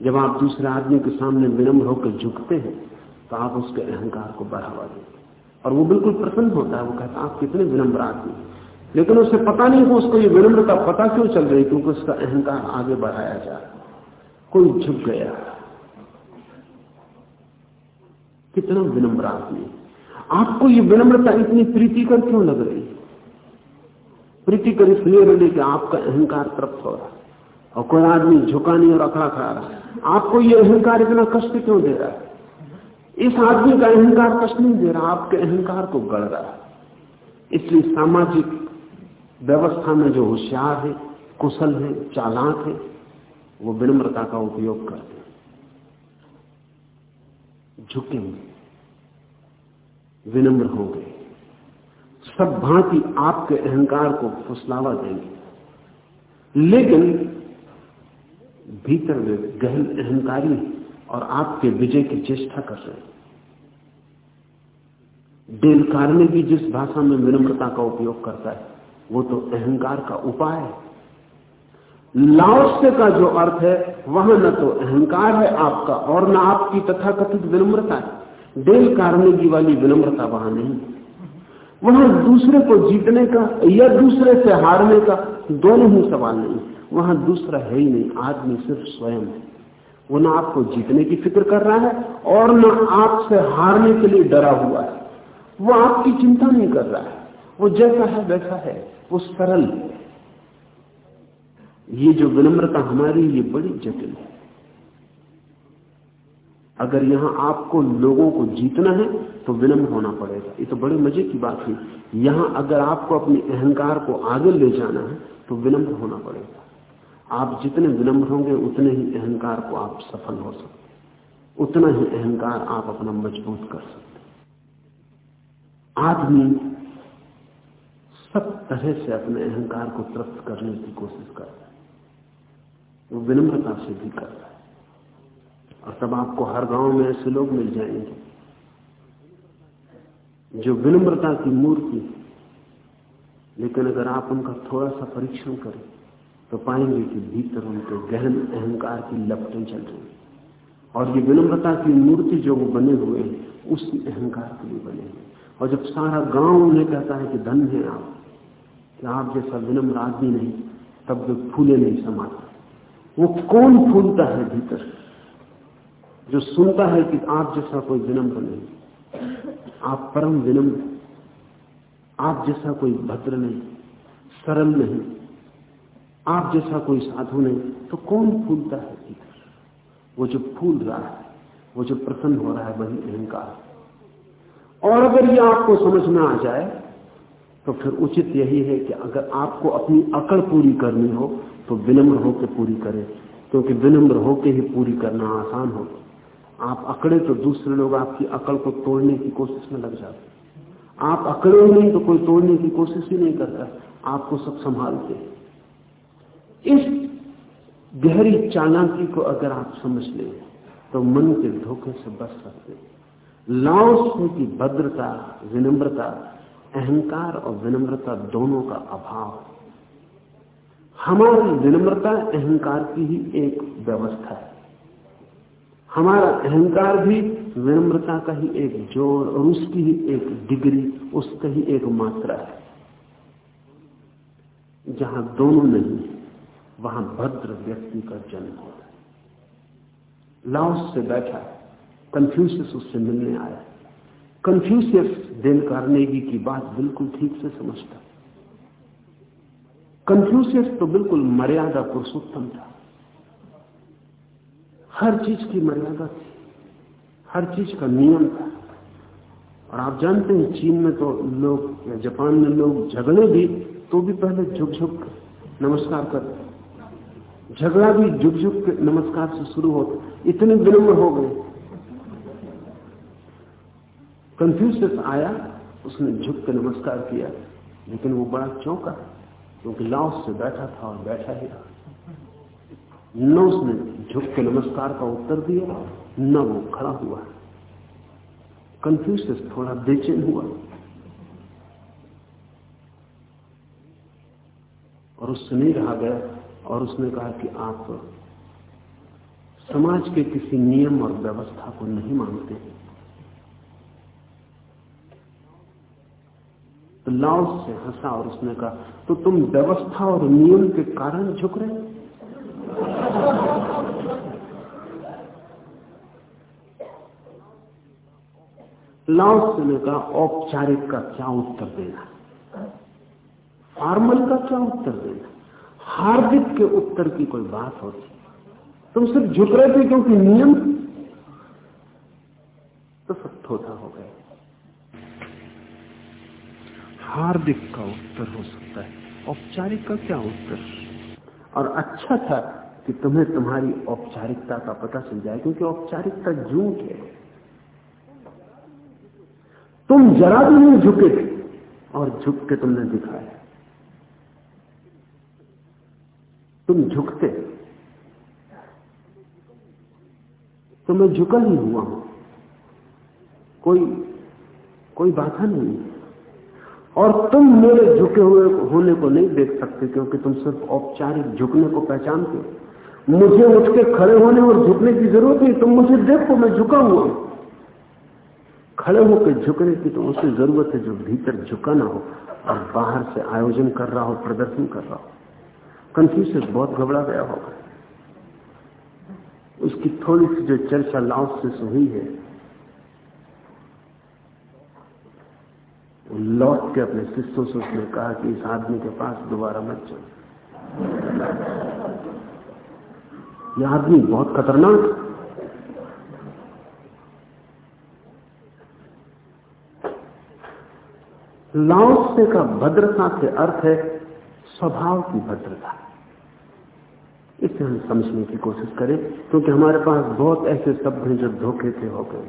जब आप दूसरे आदमी के सामने विनम्र होकर झुकते हैं तो आप उसके अहंकार को बढ़ावा देते और वो बिल्कुल प्रसन्न होता है। वो कहता है, आप कितने विनम्र आदमी लेकिन उसे पता नहीं कि उसको ये विनम्रता पता क्यों चल रही क्योंकि उसका अहंकार आगे बढ़ाया जा रहा है। कोई झुक गया। कितना विनम्र आदमी। आपको ये विनम्रता इतनी प्रीतिकर क्यों लग रही? प्रीतिकर इसलिए लगे कि आपका अहंकार तृप्त हो रहा और कोई आदमी झुका नहीं और अखड़ा खड़ा रहा आपको ये अहंकार इतना कष्ट क्यों दे रहा है? इस आदमी का अहंकार कष्ट नहीं दे रहा, आपके अहंकार को गढ़ रहा है। इसलिए सामाजिक व्यवस्था में जो होशियार है, कुशल है, चालाक है वो विनम्रता का उपयोग करते झुकेंगे। विनम्र होंगे। सब भांति आपके अहंकार को फुसलावा देंगे। लेकिन भीतर वे गहन अहंकारी और आपके विजय की चेष्टा कर रहे हैं। डेल कारने भी जिस भाषा में विनम्रता का उपयोग करता है, वो तो अहंकार का उपाय है। लाओस्य का जो अर्थ है, वह न तो अहंकार है आपका और न आपकी तथाकथित विनम्रता है। डेल कार्नेगी वाली विनम्रता वहाँ नहीं। वहाँ दूसरे को जीतने का या दूसरे से हारने का दोनों ही सवाल नहीं। वहाँ दूसरा है ही नहीं, आदमी सिर्फ़ स्वयं है। वो न आपको जीतने की फ़िक्र कर रहा है और न आपसे हारने के लिए डरा हुआ है। वो आपकी चिंता नहीं कर रहा है। वो जैसा है वैसा है। वो सरल है। ये जो विनम्रता हमारी ये बड़ी जटिल है। अगर यहाँ आपको लोगों को जीतना है तो विनम्र होना पड़ेगा। ये तो बड़े मज़े की बात है। यहाँ अगर आपको अपने अहंकार को आगे ले जाना है तो विनम्र होना पड़ेगा। आप जितने विनम्र होंगे, उतने ही अहंकार को आप सफल हो सकते उतना ही अहंकार आप अपना मज़बूत कर सकते आदमी सब तरह से अपने अहंकार को तृप्त करने की कोशिश करता है। वो विनम्रता से भी करता है। और तब आपको हर गाँव में ऐसे लोग मिल जाएँगे जो विनम्रता की मूर्ति लेकिन अगर आप उनका थोड़ा सा परीक्षण करें तो पाएँगे कि भीतर उनके गहन अहंकार की लपटें चल रही और ये विनम्रता की मूर्ति जो वो बने हुए हैं, उसी अहंकार के लिए बने हुए और जब सारा गाँव उन्हें कहता है कि धन है आप, कि आप जैसा विनम्र आदमी नहीं, तब वे फूले नहीं समाते। वो कौन फूलता है भीतर? जो सुनता है कि आप जैसा कोई विनम्र नहीं, आप परम विनम्र, आप जैसा कोई भद्र नहीं, सरल नहीं, आप जैसा कोई साधु नहीं तो कौन फूलता है भीतर? वो जो फूल रहा है, वो जो प्रसन्न हो रहा है, वही अहंकार और अगर ये आपको समझ में आ जाए तो फिर उचित यही है कि अगर आपको अपनी अकड़ पूरी करनी हो तो विनम्र होकर पूरी करें, क्योंकि विनम्र होकर ही पूरी करना आसान हो। आप अकड़े तो दूसरे लोग आपकी अकड़ को तोड़ने की कोशिश में लग जाते आप अकड़े नहीं तो कोई तोड़ने की कोशिश ही नहीं करता, आपको सब संभालते इस गहरी चालाकी को अगर आप समझ लें तो मन के धोखे से बच सकते लाओस की भद्रता, विनम्रता, अहंकार और विनम्रता दोनों का अभाव। हमारी विनम्रता अहंकार की ही एक व्यवस्था है। हमारा अहंकार भी विनम्रता का ही एक ज़ोर और उसकी ही एक डिग्री, उसका ही एक मात्रा है। जहाँ दोनों नहीं है वहाँ भद्र व्यक्ति का जन्म होता है। लाओस से बैठा कंफ्यूशियस उससे मिलने आया। कंफ्यूशियस देन कार्नेगी की बात बिल्कुल ठीक से समझता। कंफ्यूशियस तो बिल्कुल मर्यादा पुरुषोत्तम था। हर चीज़ की मर्यादा थी। हर चीज़ का नियम था। और आप जानते हैं, चीन में तो लोग या जापान में लोग झगड़े भी तो भी पहले झुक झुक नमस्कार करते झगड़ा भी झुक झुक नमस्कार से शुरू होता इतने विनम्र हो गए। कंफ्यूज आया, उसने झुक के नमस्कार किया, लेकिन वो बड़ा चौंका क्योंकि लाओस से बैठा था और बैठा ही रहा न उसने झुक के नमस्कार का उत्तर दिया, न वो खड़ा हुआ। कंफ्यूज थोड़ा बेचैन हुआ। और उससे नहीं रहा गया, और उसने कहा कि आप समाज के किसी नियम और व्यवस्था को नहीं मानते। लाओस से हंसा और उसने कहा तो तुम व्यवस्था और नियम के कारण झुक रहे लाओस ने कहा, औपचारिक का क्या उत्तर देना? फॉर्मल का क्या उत्तर देना? हार्दिक के उत्तर की कोई बात होती तुम सिर्फ़ झुक रहे थे क्योंकि नियम? तो सब थोथा हो गए। हार्दिक का उत्तर हो सकता है। औपचारिक का क्या उत्तर? और अच्छा था कि तुम्हें तुम्हारी औपचारिकता का पता चल जाए, क्योंकि औपचारिकता झूठ है। तुम जरा भी नहीं झुके थे और झुक के तुमने दिखाया। तुम झुकते। तो मैं झुका ही हुआ हूँ। कोई कोई बाधा नहीं और तुम मेरे झुके हुए होने को नहीं देख सकते, क्योंकि तुम सिर्फ़ औपचारिक झुकने को पहचानते हो। मुझे उठ के खड़े होने और झुकने की ज़रूरत नहीं, तुम मुझे देखो, मैं झुका हुआ खड़े होकर झुकने की तो उसे ज़रूरत है जो भीतर झुका ना हो और बाहर से आयोजन कर रहा हो, प्रदर्शन कर रहा हो। कंफ्यूज बहुत घबरा गया होगा। उसकी थोड़ी सी जो चर्चा लाउस से हुई है वो लौट के अपने शिष्यों से उसने कहा कि इस आदमी के पास दोबारा मत जाओ यह आदमी बहुत खतरनाक लाओसे का भद्रता से अर्थ है स्वभाव की भद्रता। इसे हम समझने की कोशिश करें, क्योंकि हमारे पास बहुत ऐसे शब्द हैं जो धोखे से हो गए।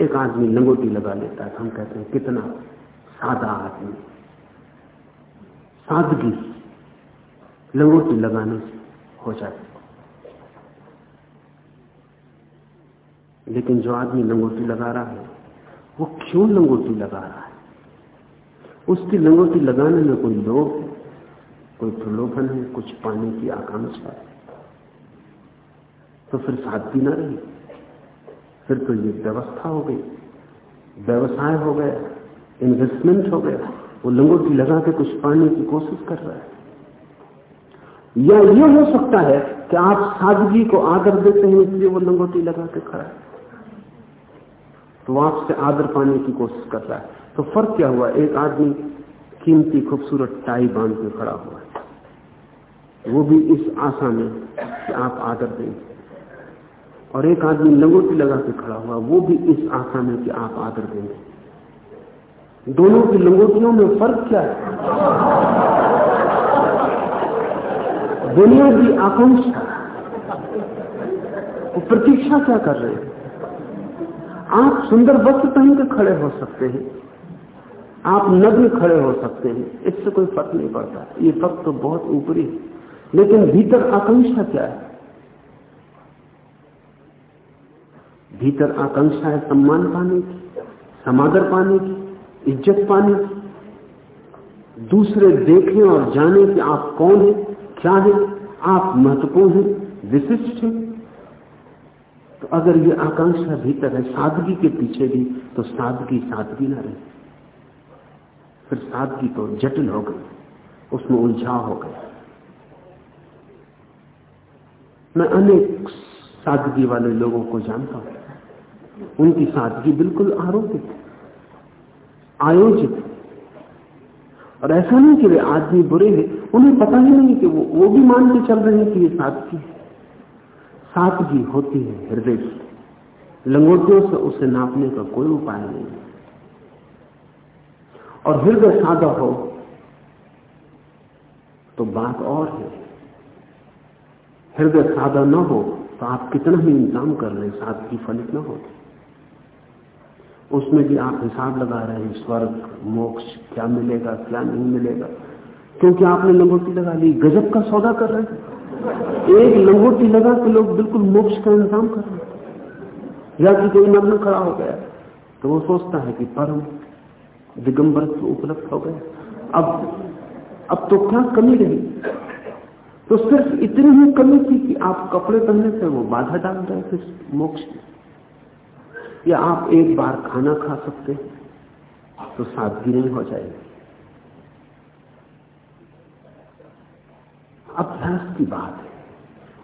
एक आदमी लंगोटी लगा लेता है हम कहते हैं, कितना सादा आदमी। सादगी लंगोटी लगाने से हो जाती लेकिन जो आदमी लंगोटी लगा रहा है, वो क्यों लंगोटी लगा रहा है? उसकी लंगोटी लगाने में कोई लोभ कोई प्रलोभन है, कुछ पाने की आकांक्षा है। तो फिर सादगी ना रही। फिर तो ये व्यवस्था हो गई। व्यवसाय हो गया इन्वेस्टमेंट हो गया। वो लंगोटी लगा के कुछ पाने की कोशिश कर रहा है। या ये हो सकता है कि आप सादगी को आदर देते हैं, इसलिए वो लंगोटी लगा के खड़ा है। तो आपसे आदर पाने की कोशिश कर रहा है। तो फ़र्क क्या हुआ? एक आदमी कीमती खूबसूरत टाई बाँध के खड़ा हुआ है। वो भी इस आशा में कि आप आदर देंगे। और एक आदमी लंगोटी लगा के खड़ा हुआ, वो भी इस आशा में कि आप आदर देंगे। दोनों की लंगोटियों में फ़र्क क्या है? दुनिया की आकांक्षा। वो प्रतीक्षा क्या कर रहे हैं? आप सुंदर वस्त्र पहन के खड़े हो सकते हैं। आप नग्न खड़े हो सकते हैं। इससे कोई फ़र्क नहीं पड़ता। ये फ़र्क तो बहुत ऊपरी है। लेकिन भीतर आकांक्षा क्या है? भीतर आकांक्षा है सम्मान पाने की, समादर पाने की, इज़्ज़त पाने की, दूसरे देखें और जाने कि आप कौन हैं, क्या है, आप महत्वपूर्ण हैं, विशिष्ट हैं। तो अगर ये आकांक्षा भीतर है, सादगी के पीछे भी तो सादगी सादगी ना रही। फिर सादगी तो जटिल हो गई, उसमें उलझाव हो गया। मैं अनेक सादगी वाले लोगों को जानता हूँ। उनकी सादगी बिल्कुल आरोपित आयोजित और ऐसा नहीं कि वे आदमी बुरे हैं, उन्हें पता ही नहीं कि वो वो भी मान के चल रहे हैं कि ये सादगी है। सादगी होती है हृदय की। लंगोटियों से उसे नापने का कोई उपाय नहीं और हृदय सादा हो तो बात और है। हृदय सादा न हो तो आप कितना ही इंतज़ाम कर रहे हैं सादगी फलित न होती। उसमें भी आप हिसाब लगा रहे हैं, स्वर्ग, मोक्ष, क्या मिलेगा, क्या नहीं मिलेगा। क्योंकि आपने लंगोटी लगा ली, गजब का सौदा कर रहे हैं। एक लंगोटी लगा के लोग बिल्कुल मोक्ष का इंतज़ाम कर रहे हैं। या कि कोई नग्न खड़ा हो गया तो वो सोचता है कि परम दिगंबर उपलब्ध हो गया। अब अब तो क्या कमी रही? तो सिर्फ़ इतनी ही कमी थी कि आप कपड़े पहनने से वो बाधा डाल रहे थे मोक्ष में। या आप एक बार खाना खा सकते हैं तो सादगी नहीं हो जाएगी। अभ्यास की बात है।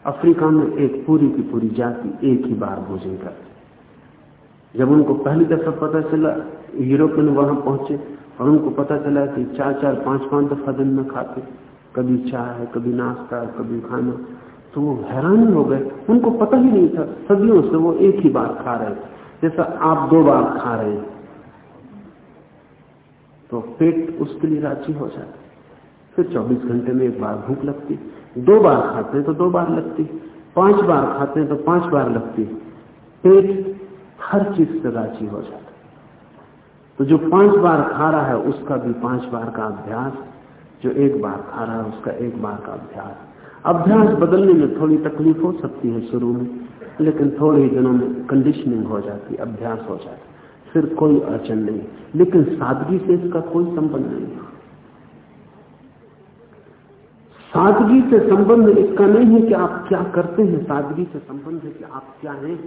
अफ्रीका में एक पूरी की पूरी जाति एक ही बार भोजन करती जब उनको पहली दफ़ा पता चला यूरोप में वहाँ पहुँचे, और उनको पता चला कि चार चार, पाँच पाँच दफ़ा दिन में खाते कभी चाय कभी नाश्ता कभी खाना। तो वो हैरान हो गए। उनको पता ही नहीं था, सदियों से वो एक ही बार खा रहे थे। जैसा आप दो बार खा रहे हैं तो पेट उसके लिए राज़ी हो जाता है। फिर 24 घंटे में एक बार भूख लगती दो बार खाते हैं तो दो बार लगती पाँच बार खाते हैं तो पाँच बार लगती पेट हर चीज़ से राज़ी हो जाता तो जो पाँच बार खा रहा है, उसका भी पाँच बार का अभ्यास, जो एक बार खा रहा है, उसका एक बार का अभ्यास। अभ्यास बदलने में थोड़ी तकलीफ़ हो सकती है शुरू में। लेकिन थोड़े ही दिनों में कंडीशनिंग हो जाती, अभ्यास हो जाता, फिर कोई अड़चन नहीं। लेकिन सादगी से इसका कोई संबंध नहीं सादगी से संबंध इसका नहीं है कि आप क्या करते हैं, सादगी से संबंध है कि आप क्या हैं।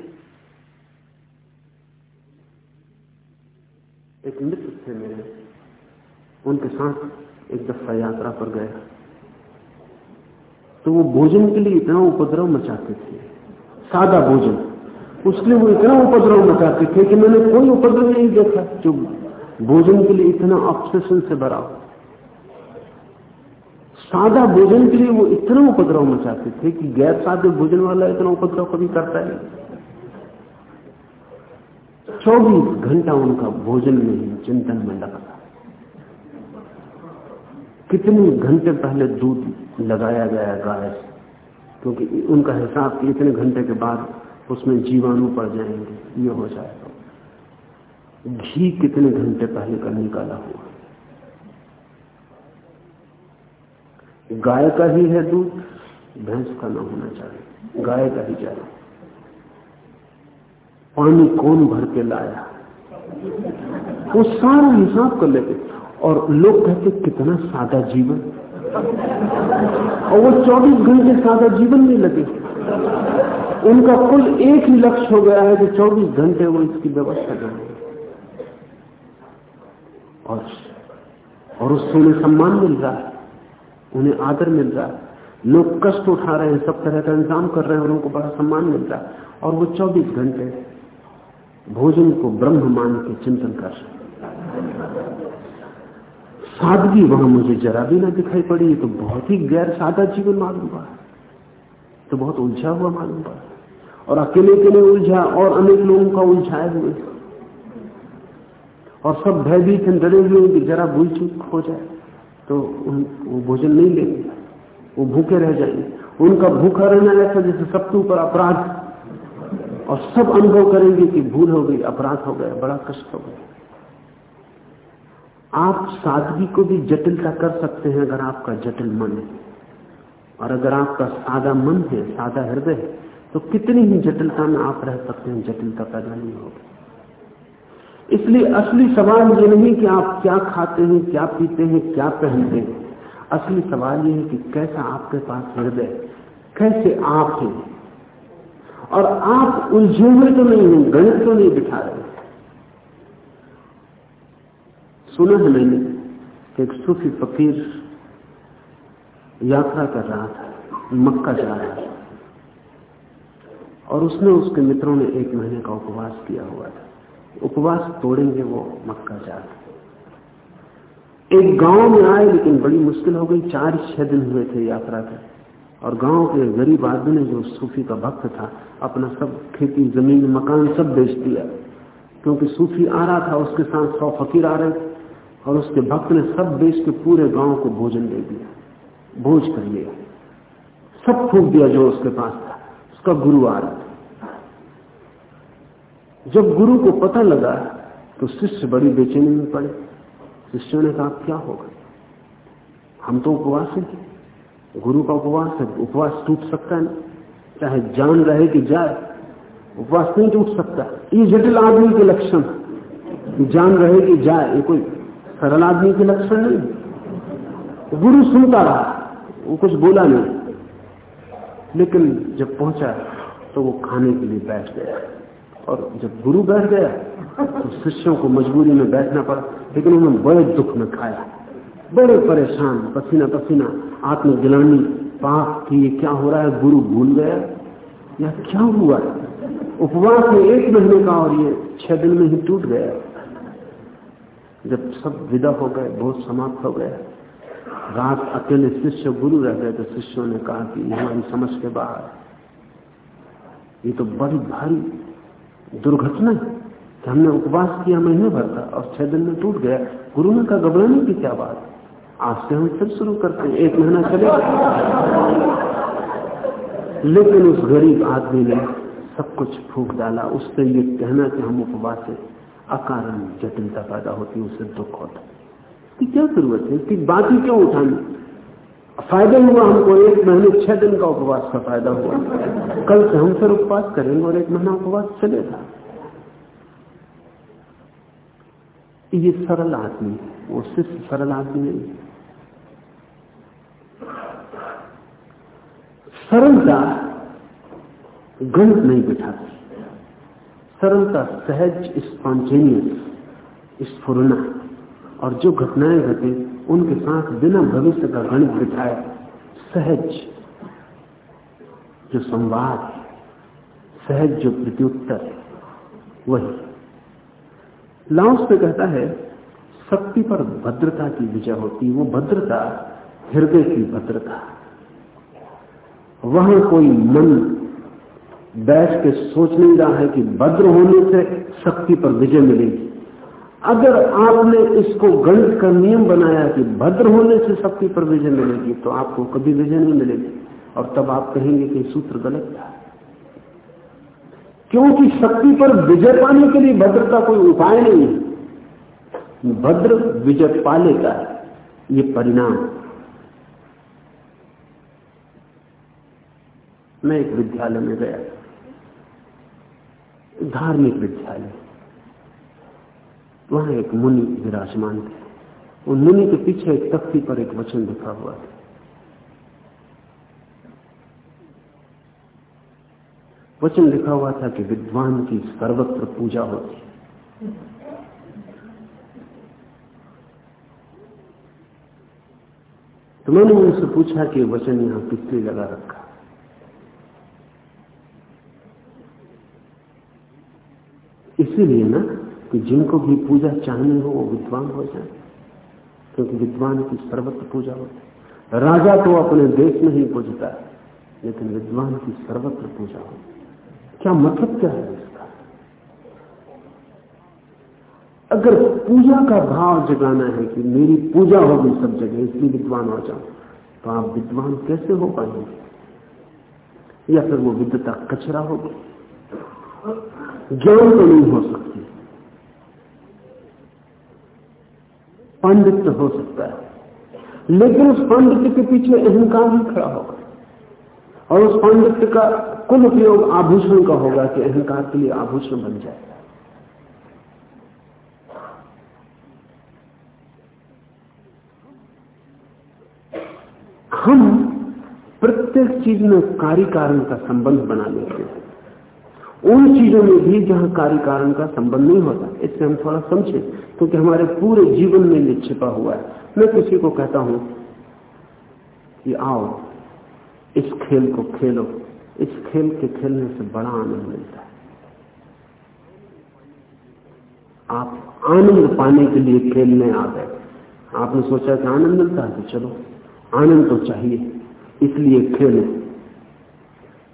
एक मित्र थे मेरे, उनके साथ एक दफ़ा यात्रा पर गया तो वो भोजन के लिए इतना उपद्रव मचाते थे। सादा भोजन। उसके लिए वो इतना उपद्रव मचाते थे कि मैंने कोई उपद्रव नहीं देखा, जो भोजन के लिए इतना ऑप्शेशन से भरा हो। सादा भोजन के लिए वो इतना उपद्रव मचाते थे कि गैर सादे भोजन वाला इतना उपद्रव कभी करता है चौबीस घंटा उनका भोजन में ही चिंतन में लगा कितने घंटे पहले दूध लगाया गया गाय से? क्योंकि उनका हिसाब इतने घंटे के बाद उसमें जीवाणु पड़ जाएँगे, ये हो जाएगा। घी कितने घंटे पहले का निकाला हुआ गाय का ही है दूध, भैंस का ना होना चाहिए। गाय का ही चाहिए। पानी कौन भर के लाया? वो सारा हिसाब कर लेते। और लोग कहते, कितना सादा जीवन। और वो 24 घंटे सादा जीवन में लगे। उनका कुल एक ही लक्ष्य हो गया है कि 24 घंटे वो इसकी व्यवस्था करें। और और उससे उन्हें सम्मान मिल रहा है, उन्हें आदर मिल रहा है। लोग कष्ट उठा रहे हैं, सब तरह का इंतज़ाम कर रहे हैं उनको बड़ा सम्मान मिल रहा है। और वो 24 घंटे भोजन को ब्रह्म मान के चिंतन कर रहे सादगी वहाँ मुझे जरा भी ना दिखाई पड़ी तो बहुत ही गैर सादा जीवन मालूम पड़ा। तो बहुत उलझा हुआ मालूम पड़ा। और अकेले अकेले उलझा, और अनेक लोगों का उलझाए हुए। और सब भयभीत डरे हुए कि जरा भूल चूक हो जाए तो वो भोजन नहीं लेंगे। वो भूखे रह जाएँगे। उनका भूखा रहना ऐसा जैसे सबके ऊपर अपराध। और सब अनुभव करेंगे कि भूल हो गई, अपराध हो गया, बड़ा कष्ट हो गया। आप सादगी को भी जटिलता कर सकते हैं अगर आपका जटिल मन है। और अगर आपका सादा मन है, सादा हृदय है तो कितनी ही जटिलता में आप रह सकते हैं, जटिलता पैदा नहीं होगी। इसलिए असली सवाल ये नहीं कि आप क्या खाते हैं, क्या पीते हैं, क्या पहनते हैं। असली सवाल ये है कि कैसा आपके पास हृदय कैसे आप हैं। और आप उलझे हुए तो नहीं हैं गणित तो नहीं बिठा रहे सुना है मैंने कि एक सूफी फकीर यात्रा कर रहा था, मक्का जा रहा था। और उसने उसके मित्रों ने एक महीने का उपवास किया हुआ था। उपवास तोड़ेंगे वो मक्का जा एक गाँव में आए, लेकिन बड़ी मुश्किल हो गई। चार छह दिन हुए थे यात्रा के और गाँव के गरीब आदमी ने, जो सूफी का भक्त था, अपना सब खेती, ज़मीन, मकान सब बेच दिया। क्योंकि सूफी आ रहा था, उसके साथ सौ फकीर आ रहे थे। और उसके भक्त ने सब देश के पूरे गाँव को भोजन दे दिया, भोज कर लिया। सब फूक दिया जो उसके पास था, उसका गुरु आ रहा था। जब गुरु को पता लगा तो शिष्य बड़ी बेचैनी में पड़े। शिष्यों ने कहा क्या होगा हम तो उपवास हैं। गुरु का उपवास है, उपवास टूट सकता है चाहे जान रहे कि जाए, उपवास नहीं टूट सकता। ये जटिल आदमी के लक्षण जान रहे कि जाए, ये कोई सरल आदमी के लक्षण नहीं। गुरु सुनता रहा, वो कुछ बोला नहीं। लेकिन जब पहुँचा तो वो खाने के लिए बैठ गया। और जब गुरु बैठ गया तो शिष्यों को मजबूरी में बैठना पड़ा, लेकिन उन्होंने बड़े दुख में खाया। बड़े परेशान, पसीना पसीना आत्मगिलानी पाप की ये क्या हो रहा है, गुरु भूल गया। या क्या हुआ? उपवास में एक महीने का और ये छह दिन में ही टूट गया। जब सब विदा हो गए, बहुत समाप्त हो गया। रात अकेले शिष्य गुरु रह गए तो शिष्यों ने कहा कि हमारी समझ के बाहर ये तो बड़ी भारी दुर्घटना है कि हमने उपवास किया महीने भर का और छह दिन में टूट गया। गुरु ने कहा, घबराने की क्या बात आज से हम फिर शुरू करते हैं। एक महीना चले लेकिन उस गरीब आदमी ने सब कुछ फूक डाला। उससे ये कहना कि हम उपवास है। अकारण जटिलता पैदा होती है, उससे दुख होता कि क्या ज़रूरत है? बात ही क्यों उठानी फ़ायदा हुआ हमको, एक महीने छह दिन का उपवास का फ़ायदा हुआ। कल से हम फिर उपवास करेंगे और एक महीना उपवास चलेगा। ये सरल आदमी वो सिर्फ़ सरल आदमी नहीं सरलता गणित नहीं बिठाती। सरलता, सहज स्पॉन्टेनियस स्फुरना। और जो घटनाएँ घटे, उनके साथ बिना भविष्य का गणित बिठाए, सहज जो संवाद, सहज जो प्रत्युत्तर, वही। लाउस पे कहता है, शक्ति पर भद्रता की विजय होती, वो भद्रता, हृदय की भद्रता। वहाँ कोई मन बैठ के सोच नहीं रहा है कि भद्र होने से शक्ति पर विजय मिलेगी। अगर आपने इसको गणित का नियम बनाया कि भद्र होने से शक्ति पर विजय मिलेगी तो आपको कभी विजय नहीं मिलेगी। और तब आप कहेंगे कि सूत्र गलत था। क्योंकि शक्ति पर विजय पाने के लिए भद्रता कोई उपाय नहीं है। भद्र विजय पा लेता है। ये परिणाम। मैं एक विद्यालय में गया धार्मिक विद्यालय। वहाँ एक मुनि विराजमान थे। उन मुनि के पीछे एक तख्ती पर एक वचन लिखा हुआ था। वचन लिखा हुआ था कि विद्वान की सर्वत्र पूजा होती। तो मैंने उनसे पूछा कि वचन यहाँ किस लिए लगा रखा? इसीलिए ना कि जिनको भी पूजा चाहनी हो, वो विद्वान हो जाए। क्योंकि विद्वान की सर्वत्र पूजा होती है। राजा तो अपने देश में ही पूजता है, लेकिन विद्वान की सर्वत्र पूजा होती क्या मतलब क्या है इसका? अगर पूजा का भाव जगाना है कि मेरी पूजा होगी सब जगह, इसलिए विद्वान हो जाऊँ तो आप विद्वान कैसे हो पाएँगे? या फिर वो विद्वता कचरा होगी? ज्ञान तो नहीं हो सकती। पांडित्य हो सकता है। लेकिन उस पांडित्य के पीछे अहंकार ही खड़ा होगा। और उस पांडित्य का कुल उपयोग आभूषण का होगा कि अहंकार के लिए आभूषण बन जाए। हम प्रत्येक चीज़ में कार्य कारण का संबंध बना लेते हैं। उन चीज़ों में भी जहाँ कार्य कारण का संबंध नहीं होता, इससे हम थोड़ा समझें, क्योंकि हमारे पूरे जीवन में छिपा हुआ है। मैं किसी को कहता हूँ कि आओ, इस खेल को खेलो। इस खेल के खेलने से बड़ा आनंद मिलता है। आप आनंद पाने के लिए खेलने आ गए। आपने सोचा कि आनंद मिलता है तो चलो, आनंद तो चाहिए, इसलिए खेलो।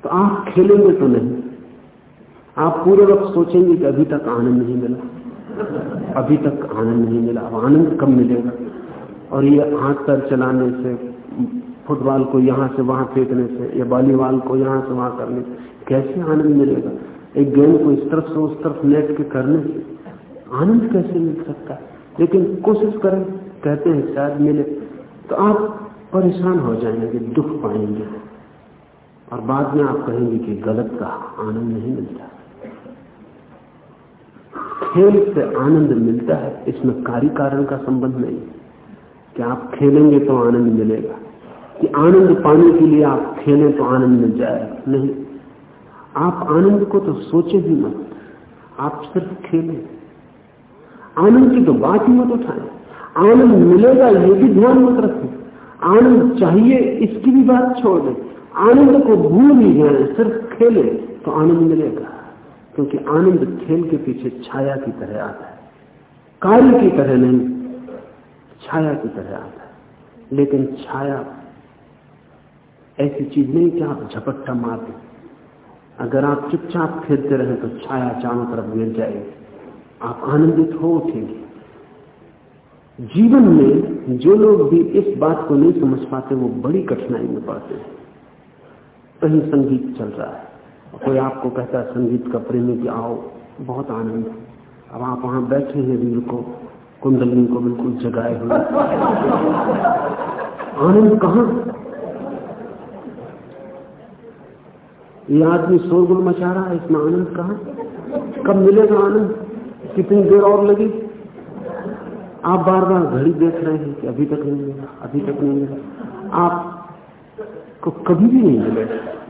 तो आप खेलेंगे तो नहीं। आप पूरे वक्त सोचेंगे कि अभी तक आनंद नहीं मिला। अभी तक आनंद नहीं मिला। अब आनंद कब मिलेगा? और ये हाथ पैर चलाने से, फुटबॉल को यहाँ से वहाँ फेंकने से, या वॉलीबॉल को यहाँ से वहाँ करने से, कैसे आनंद मिलेगा? एक गेंद को इस तरफ़ से उस तरफ़ नेट के करने से आनंद कैसे मिल सकता है? लेकिन कोशिश करें, कहते हैं, शायद मिले। तो आप परेशान हो जाएँगे, दुख पाएँगे। और बाद में आप कहेंगे कि गलत का आनंद नहीं मिलता। खेल से आनंद मिलता है, इसमें कार्य कारण का संबंध नहीं। कि आप खेलेंगे तो आनंद मिलेगा। कि आनंद पाने के लिए आप खेलें तो आनंद मिल जाएगा। नहीं। आप आनंद को तो सोचे भी मत। आप सिर्फ़ खेलें। आनंद की तो बात ही मत उठाएँ। आनंद मिलेगा, ये भी ध्यान मत रखें। आनंद चाहिए, इसकी भी बात छोड़ दें। आनंद को भूल ही जाए, सिर्फ़ खेले तो आनंद मिलेगा। क्योंकि आनंद खेल के पीछे छाया की तरह आता है। कार्य की तरह नहीं, छाया की तरह आता है। लेकिन छाया, ऐसी चीज़ नहीं कि आप झपट्टा मार दें अगर आप चुपचाप खेलते रहे तो छाया चारों तरफ़ गिर जाएगी। आप आनंदित हो उठेंगे। जीवन में जो लोग भी इस बात को नहीं समझ पाते, वो बड़ी कठिनाई में पड़ते हैं। कहीं संगीत चल रहा है। कोई आपको कहता है, संगीत का प्रेमी कि आओ, बहुत आनंद अब आप वहाँ बैठे हैं वीर को, कुंडलिनी को बिल्कुल जगाए हुए। आनंद कहा? ये आदमी शोरगुल मचा रहा है, इसमें आनंद कहा? कब मिलेगा आनंद? कितनी देर और लगी? आप बार बार घड़ी देख रहे हैं कि अभी तक नहीं मिला, अभी तक नहीं मिला। आप को कभी भी नहीं मिलेगा।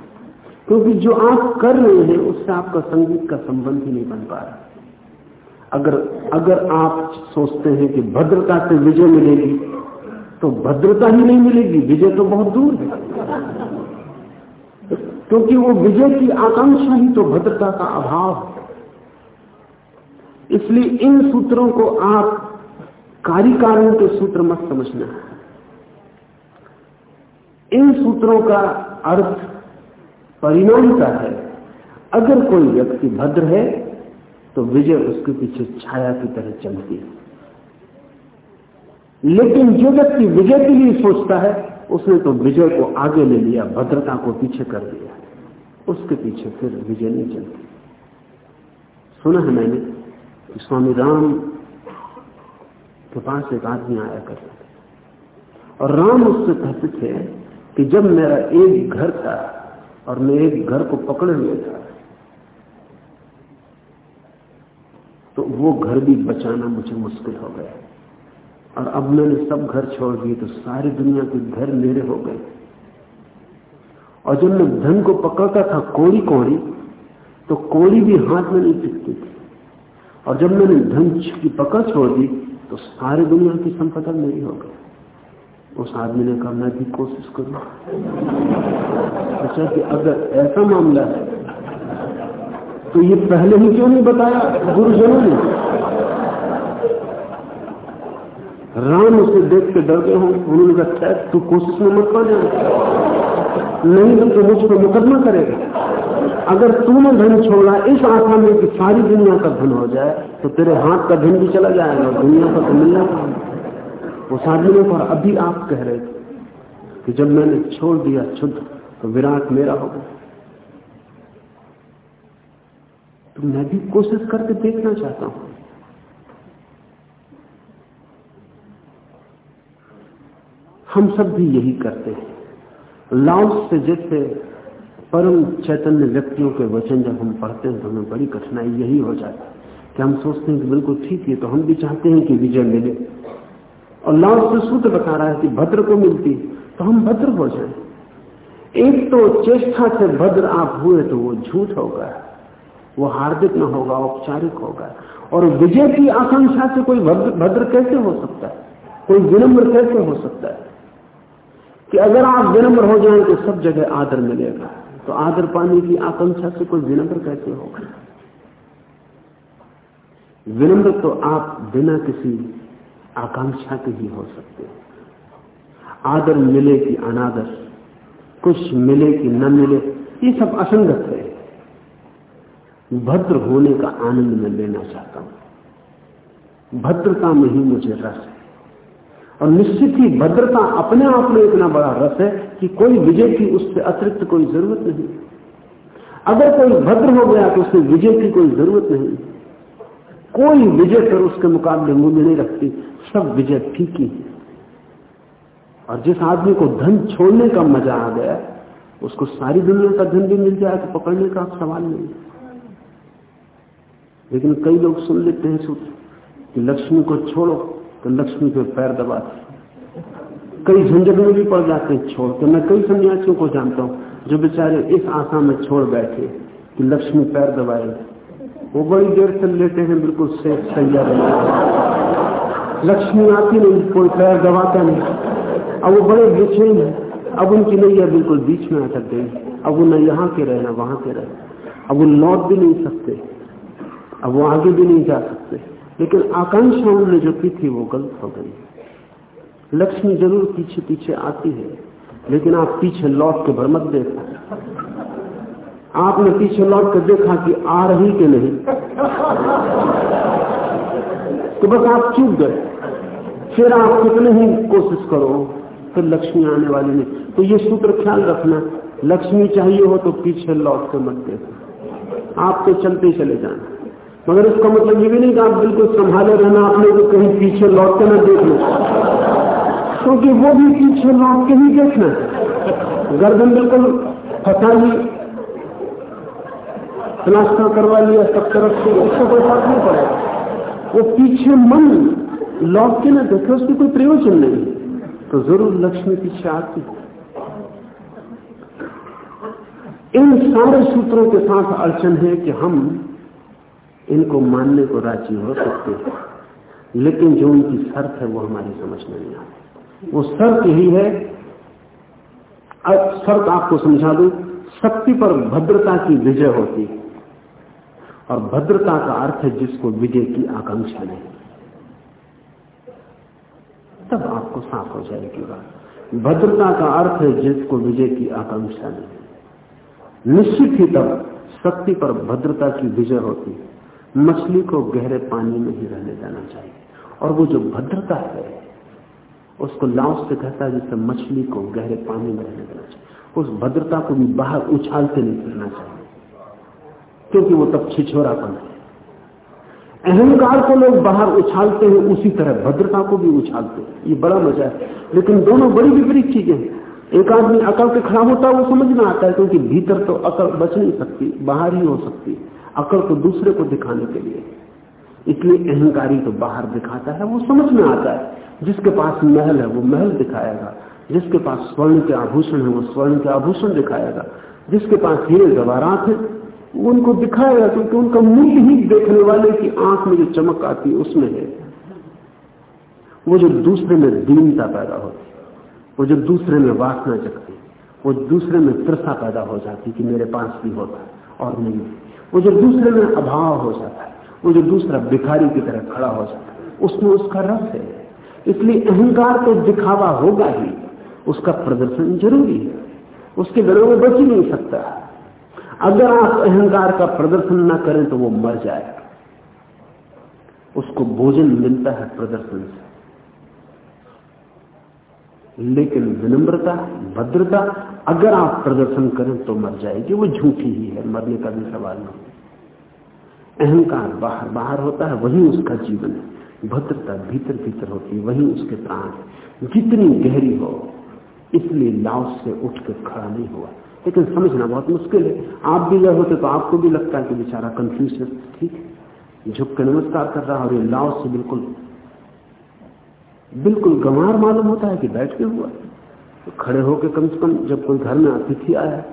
क्योंकि जो आप कर रहे हैं, उससे आपका संगीत का संबंध ही नहीं बन पा रहा। अगर अगर आप सोचते हैं कि भद्रता से विजय मिलेगी तो भद्रता ही नहीं मिलेगी, विजय तो बहुत दूर है। क्योंकि वो विजय की आकांक्षा ही तो भद्रता का अभाव है। इसलिए इन सूत्रों को आप कार्य कारण के सूत्र मत समझना। इन सूत्रों का अर्थ परिणाम का है। अगर कोई व्यक्ति भद्र है तो विजय उसके पीछे छाया की तरह चलती है। लेकिन जो व्यक्ति विजय के लिए सोचता है, उसने तो विजय को आगे ले लिया, भद्रता को पीछे कर दिया। उसके पीछे फिर विजय नहीं चलती। सुना है मैंने स्वामी राम के पास एक आदमी आया करते और राम उससे कहते थे कि जब मेरा एक घर था और मैं एक घर को पकड़े हुए था तो वो घर भी बचाना मुझे मुश्किल हो गया। और अब मैंने सब घर छोड़ दिए तो सारी दुनिया के घर मेरे हो गए। और जब मैं धन को पकड़ता था कोड़ी कोड़ी तो कोड़ी भी हाथ में नहीं टिकती थी। और जब मैंने धन की पकड़ छोड़ दी तो सारी दुनिया की संपदा मेरी हो गई। उस आदमी ने कहा, मैं भी कोशिश करूँ। अच्छा कि अगर ऐसा मामला है तो ये पहले ही क्यों नहीं बताया गुरुजनों ने? राम उसे देख के डर गए हों। उन्होंने कहा, खैर, तू कोशिश में मत जाए नहीं तो तू मुझ पर मुकदमा करेगा। अगर तूने धन छोड़ा, इस आशा में कि सारी दुनिया का धन हो जाए तो तेरे हाथ का धन भी चला जाएगा दुनिया का तो मिलना वो आदमी कहा अभी आप कह रहे थे कि जब मैंने छोड़ दिया शुद्ध तो विराट मेरा हो गया। तो मैं भी कोशिश करके देखना चाहता हूँ। हम सब भी यही करते हैं। लाउस से जैसे परम चैतन्य व्यक्तियों के वचन जब हम पढ़ते हैं तो हमें बड़ी कठिनाई यही हो जाती है कि हम सोचते हैं कि बिल्कुल ठीक है तो हम भी चाहते हैं कि विजय मिले। और लाउस से सूत्र बता रहा है कि भद्र को मिलती तो हम भद्र हो जाए। एक तो चेष्टा से भद्र आप हुए तो वो झूठ होगा, वो हार्दिक न होगा, औपचारिक होगा। और विजय की आकांक्षा से कोई भद्र भद्र कैसे हो सकता है? कोई विनम्र कैसे हो सकता है? कि अगर आप विनम्र हो जाए तो सब जगह आदर मिलेगा तो आदर पाने की आकांक्षा से कोई विनम्र कैसे होगा? विनम्र तो आप बिना किसी आकांक्षा के ही हो सकते हैं। आदर मिले कि अनादर, कुछ मिले कि न मिले, ये सब असंगत है। भद्र होने का आनंद मैं लेना चाहता हूँ। भद्रता में ही मुझे रस है। और निश्चित ही भद्रता अपने आप में इतना बड़ा रस है कि कोई विजय की उससे अतिरिक्त कोई ज़रूरत नहीं। अगर कोई भद्र हो गया तो उसे विजय की कोई ज़रूरत नहीं। कोई विजय पर उसके मुकाबले मूल्य नहीं रखती। सब विजय फीकी है और जिस आदमी को धन छोड़ने का मज़ा आ गया, उसको सारी दुनिया का धन भी मिल जाए तो पकड़ने का सवाल नहीं लेकिन कई लोग सुन लेते हैं सूत्र कि लक्ष्मी को छोड़ो तो लक्ष्मी पे पैर दबाते कई झंझट में भी पड़ जाते हैं, छोड़। के मैं कई सन्यासियों को जानता हूँ जो बेचारे इस आशा में छोड़ बैठे कि लक्ष्मी पैर दबाए वो बड़ी देर से लेते हैं बिल्कुल से सैया लक्ष्मी आती नहीं, कोई पैर दबाता नहीं। अब वो बड़े बेचैन है। अब उनकी नैया बिल्कुल बीच में अटक गई। अब वो न यहाँ के रहे, ना वहाँ के रहे। अब वो लौट भी नहीं सकते। अब वो आगे भी नहीं जा सकते। लेकिन आकांक्षा उन्होंने जो की थी, वो गलत हो गई। लक्ष्मी ज़रूर पीछे पीछे आती है। लेकिन आप पीछे लौट के भर मत आपने पीछे लौट कर देखा कि आ रही कि नहीं? तो बस आप चूक गए। फिर आप कितने ही कोशिश करो, फिर लक्ष्मी आने वाली नहीं। तो ये सूत्र ख्याल रखना, लक्ष्मी चाहिए हो तो पीछे लौट कर मत देखो आप तो चलते ही चले जाना। मगर इसका मतलब ये भी नहीं कि आप बिल्कुल संभाले रहना, आपने को कहीं पीछे लौट के ना देख लो क्योंकि वो भी पीछे लौट के ही देखना गर्दन बिल्कुल फंसा ली प्लास्टर करवा लिया, सब तरफ़ से। उसका कोई फ़र्क नहीं पड़ेगा। वो पीछे मन लौट के ना देखे, उसकी कोई प्रयोजन नहीं। तो ज़रूर लक्ष्मी पीछे आती इन सारे सूत्रों के साथ अड़चन है कि हम इनको मानने को राज़ी हो सकते हैं। लेकिन जो उनकी शर्त है, वो हमारी समझ में नहीं आती। वो शर्त यही है, अब शर्त आपको समझा दू, शक्ति पर भद्रता की विजय होती है। और भद्रता का अर्थ है जिसको विजय की आकांक्षा नहीं। तब आपको साफ़ हो जाएगी बात। भद्रता का अर्थ है जिसको विजय की आकांक्षा नहीं। निश्चित ही तब शक्ति पर भद्रता की विजय होती है। मछली को गहरे पानी में ही रहने जाना चाहिए। और वो जो भद्रता है, उसको लाओस से कहता है जिससे मछली को गहरे पानी में रहने देना चाहिए। उस भद्रता को भी बाहर उछालते नहीं फिरना चाहिए। क्योंकि वो तब छिछोरापन है। अहंकार को लोग बाहर उछालते हैं, उसी तरह भद्रता को भी उछालते हैं। ये बड़ा मज़ा है। लेकिन दोनों बड़ी विपरीत चीज़ें हैं। एक आदमी अकल के खड़ा होता है, वो समझ में आता है क्योंकि भीतर तो अकल बच नहीं सकती, बाहर ही हो सकती अकल तो दूसरे को दिखाने के लिए। इसलिए अहंकारी तो बाहर दिखाता है, वो समझ में आता है। जिसके पास महल है, वो महल दिखाएगा। जिसके पास स्वर्ण के आभूषण है, वो स्वर्ण के आभूषण दिखाएगा। जिसके पास हीरे जवारात है उनको दिखाएगा क्योंकि उनका मूल्य ही देखने वाले की आँख में जो चमक आती है, उसमें है। वो जो दूसरे में दीनता पैदा होती वो जो दूसरे में वासना जगती वो दूसरे में त्रसा पैदा हो जाती कि मेरे पास भी होता है और नहीं वो जो दूसरे में अभाव हो जाता है, वो जो दूसरा भिखारी की तरह खड़ा हो जाता है, उसमें उसका रस है। इसलिए अहंकार तो दिखावा होगा ही, उसका प्रदर्शन ज़रूरी है। उसके बिना में बच ही नहीं सकता। अगर आप अहंकार का प्रदर्शन ना करें तो वो मर जाएगा। उसको भोजन मिलता है प्रदर्शन से। लेकिन विनम्रता, भद्रता, अगर आप प्रदर्शन करें तो मर जाएगी। वो झूठी ही है, मरने का भी सवाल नहीं। अहंकार बाहर बाहर होता है, वही उसका जीवन है। भद्रता भीतर भीतर होती है, वही उसके प्राण जितनी गहरी हो, इसलिए लाव से उठ के खड़ा नहीं हुआ। लेकिन समझना बहुत मुश्किल है। आप भी गए होते तो आपको भी लगता है कि बेचारा कंफ्यूज है। ठीक है? झुक के नमस्कार कर रहा है और ये लाओस से बिल्कुल बिल्कुल गंवार मालूम होता है कि बैठ के हुआ। तो खड़े होके कम से कम जब कोई घर में अतिथि आया,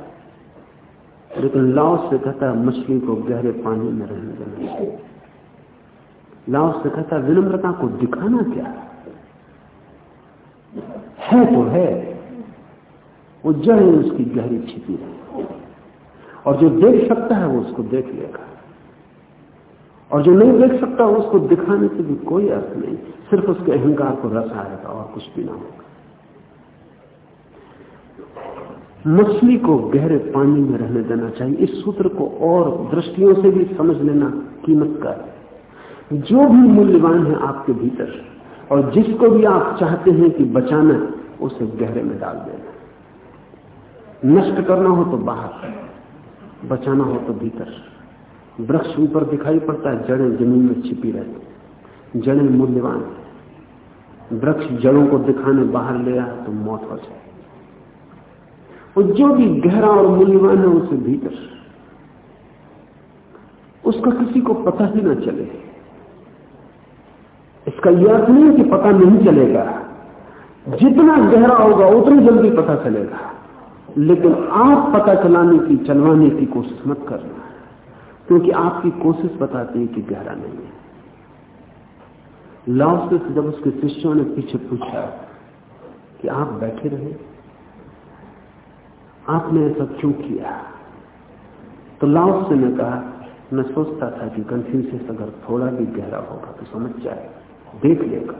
लेकिन लाओस से कहता है, मछली को गहरे पानी में रहने देना लाओस से कहता विनम्रता को दिखाना क्या है तो है। वो जड़ उसकी गहरी छिपी है। और जो देख सकता है, वो उसको देख लेगा। और जो नहीं देख सकता उसको दिखाने से भी कोई अर्थ नहीं। सिर्फ़ उसके अहंकार को रस आएगा और कुछ भी ना होगा। मछली को गहरे पानी में रहने देना चाहिए। इस सूत्र को और दृष्टियों से भी समझ लेना कीमत का है। जो भी मूल्यवान है आपके भीतर, और जिसको भी आप चाहते हैं कि बचाना उसे गहरे में डाल देना। नष्ट करना हो तो बाहर, बचाना हो तो भीतर। वृक्ष ऊपर दिखाई पड़ता है, जड़ें ज़मीन में छिपी रहती जड़ें मूल्यवान वृक्ष जड़ों को दिखाने बाहर ले आए तो मौत हो जाए। और जो भी गहरा और मूल्यवान है, उसे भीतर। उसका किसी को पता ही ना चले। इसका यह अर्थ नहीं कि पता नहीं चलेगा। जितना गहरा होगा, उतनी जल्दी पता चलेगा। लेकिन आप पता चलाने की, चलवाने की कोशिश मत करना। क्योंकि आपकी कोशिश बताती है कि गहरा नहीं है। लाओस से जब उसके शिष्यों ने पीछे पूछा कि आप बैठे रहे, आपने ऐसा क्यों किया? तो लाओस ने कहा, मैं सोचता था कि कंफ्यूसियस अगर थोड़ा भी गहरा होगा तो समझ जाए, देख लेगा।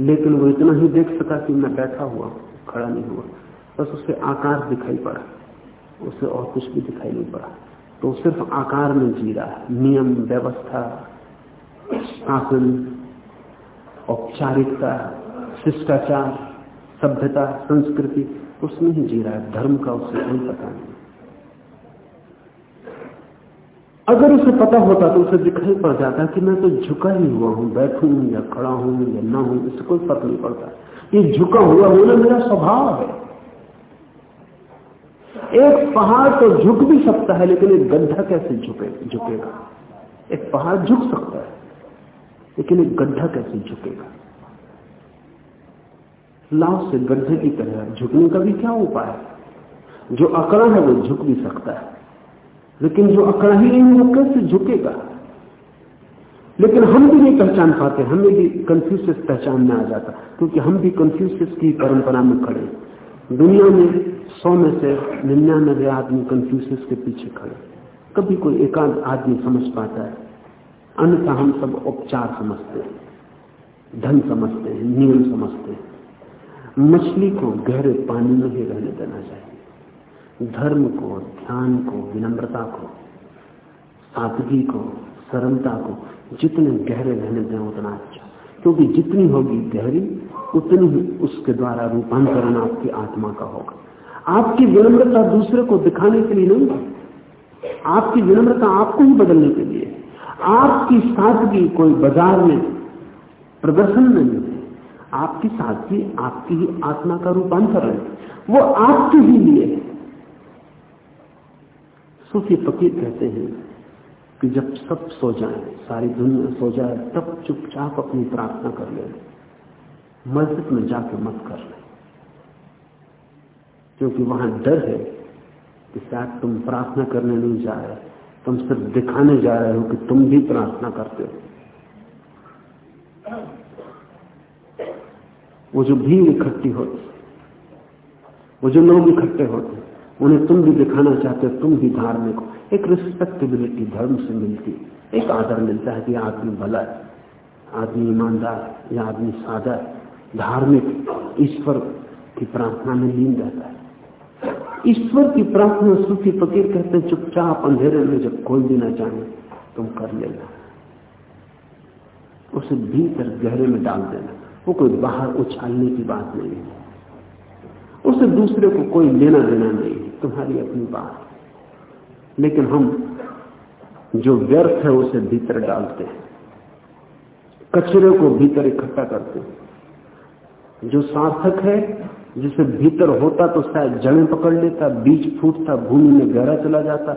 लेकिन वो इतना ही देख सका कि मैं बैठा हुआ, खड़ा नहीं हुआ। बस उसे आकार दिखाई पड़ा। उसे और कुछ भी दिखाई नहीं पड़ा। तो सिर्फ़ आकार में जी रहा नियम, व्यवस्था, शासन, औपचारिकता, शिष्टाचार, सभ्यता, संस्कृति, उसमें ही जी रहा है। धर्म का उसे कोई पता नहीं। अगर उसे पता होता तो उसे दिखाई पड़ जाता कि मैं तो झुका ही हुआ हूँ, बैठू या खड़ा हूँ या ना हूँ, इससे कोई फ़र्क नहीं पड़ता। ये झुका हुआ होना मेरा स्वभाव है। एक पहाड़ तो झुक भी सकता है, लेकिन एक गड्ढा कैसे झुके, झुकेगा? एक पहाड़ झुक सकता है, लेकिन एक गड्ढा कैसे झुकेगा? लाव से गड्ढे की तरह, झुकने का भी क्या उपाय है? जो अकड़ा है वो झुक भी सकता है, लेकिन जो अकड़ा ही नहीं, वो कैसे झुकेगा? लेकिन हम भी नहीं पहचान पाते, हमें भी कंफ्यूसियस पहचान में आ जाता, क्योंकि हम भी कंफ्यूसियस की परंपरा में खड़े दुनिया में सौ में से निन्यानबे आदमी कंफ्यूसियस के पीछे खड़े कभी कोई एकांत आदमी समझ पाता है। अन्यथा हम सब उपचार समझते हैं। धन समझते हैं, नियम समझते हैं। मछली को गहरे पानी में ही रहने देना चाहिए। धर्म को, ध्यान को, विनम्रता को, सादगी को, सरलता को जितने गहरे रहने दें उतना अच्छा। क्योंकि जितनी होगी गहरी, उतनी ही उसके द्वारा रूपांतरण आपकी आत्मा का होगा। आपकी विनम्रता दूसरे को दिखाने के लिए नहीं है आपकी विनम्रता आपको ही बदलने के लिए। आपकी सादगी कोई बाज़ार में प्रदर्शन नहीं है। आपकी सादगी आपकी ही आत्मा का रूपांतरण वो आपके ही लिए है। सूफी फकीर कहते हैं कि जब सब सो जाए, सारी दुनिया सो जाए, तब चुपचाप अपनी प्रार्थना कर ले। मस्जिद में जाके मत कर ले। क्योंकि वहाँ डर है कि शायद तुम प्रार्थना करने नहीं जा रहे, तुम सिर्फ़ दिखाने जा रहे हो कि तुम भी प्रार्थना करते हो। वो जो भीड़ इकट्ठी होती, वो जो लोग इकट्ठे होते, उन्हें तुम भी दिखाना चाहते हो, तुम भी धार्मिक हो। एक रिस्पेक्टेबिलिटी धर्म से मिलती एक आदर मिलता है कि आदमी भला है, आदमी ईमानदार या आदमी सादा धार्मिक ईश्वर की प्रार्थना में लीन रहता है। ईश्वर की प्रार्थना सूफी फकीर कहते चुपचाप अंधेरे में जब कोई देना चाहे, तुम कर लेना। उसे भीतर गहरे में डाल देना। वो कोई बाहर उछालने की बात नहीं है। उसे दूसरे को कोई लेना देना नहीं तुम्हारी अपनी बात। लेकिन हम जो व्यर्थ है, उसे भीतर डालते हैं। कचरे को भीतर इकट्ठा करते हैं। जो सार्थक है जिसे भीतर होता तो शायद जड़ें पकड़ लेता, बीज फूटता, भूमि में गहरा चला जाता,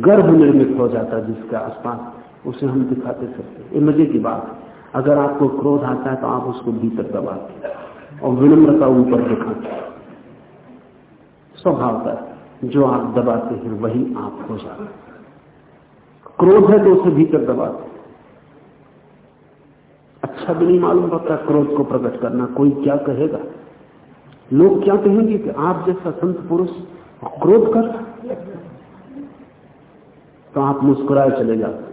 गर्भ निर्मित हो जाता जिसके आसपास, उसे हम दिखाते सकते ये मज़े की बात अगर आपको क्रोध आता है तो आप उसको भीतर दबाते और विनम्रता ऊपर दिखाते स्वभाव का जो आप दबाते हैं, वही आप हो जाते क्रोध है तो उसे भीतर दबाते अच्छा भी नहीं मालूम पड़ता क्रोध को प्रकट करना, कोई क्या कहेगा। लोग क्या कहेंगे कि आप जैसा संत पुरुष क्रोध कर तो आप मुस्कुराए चले जाते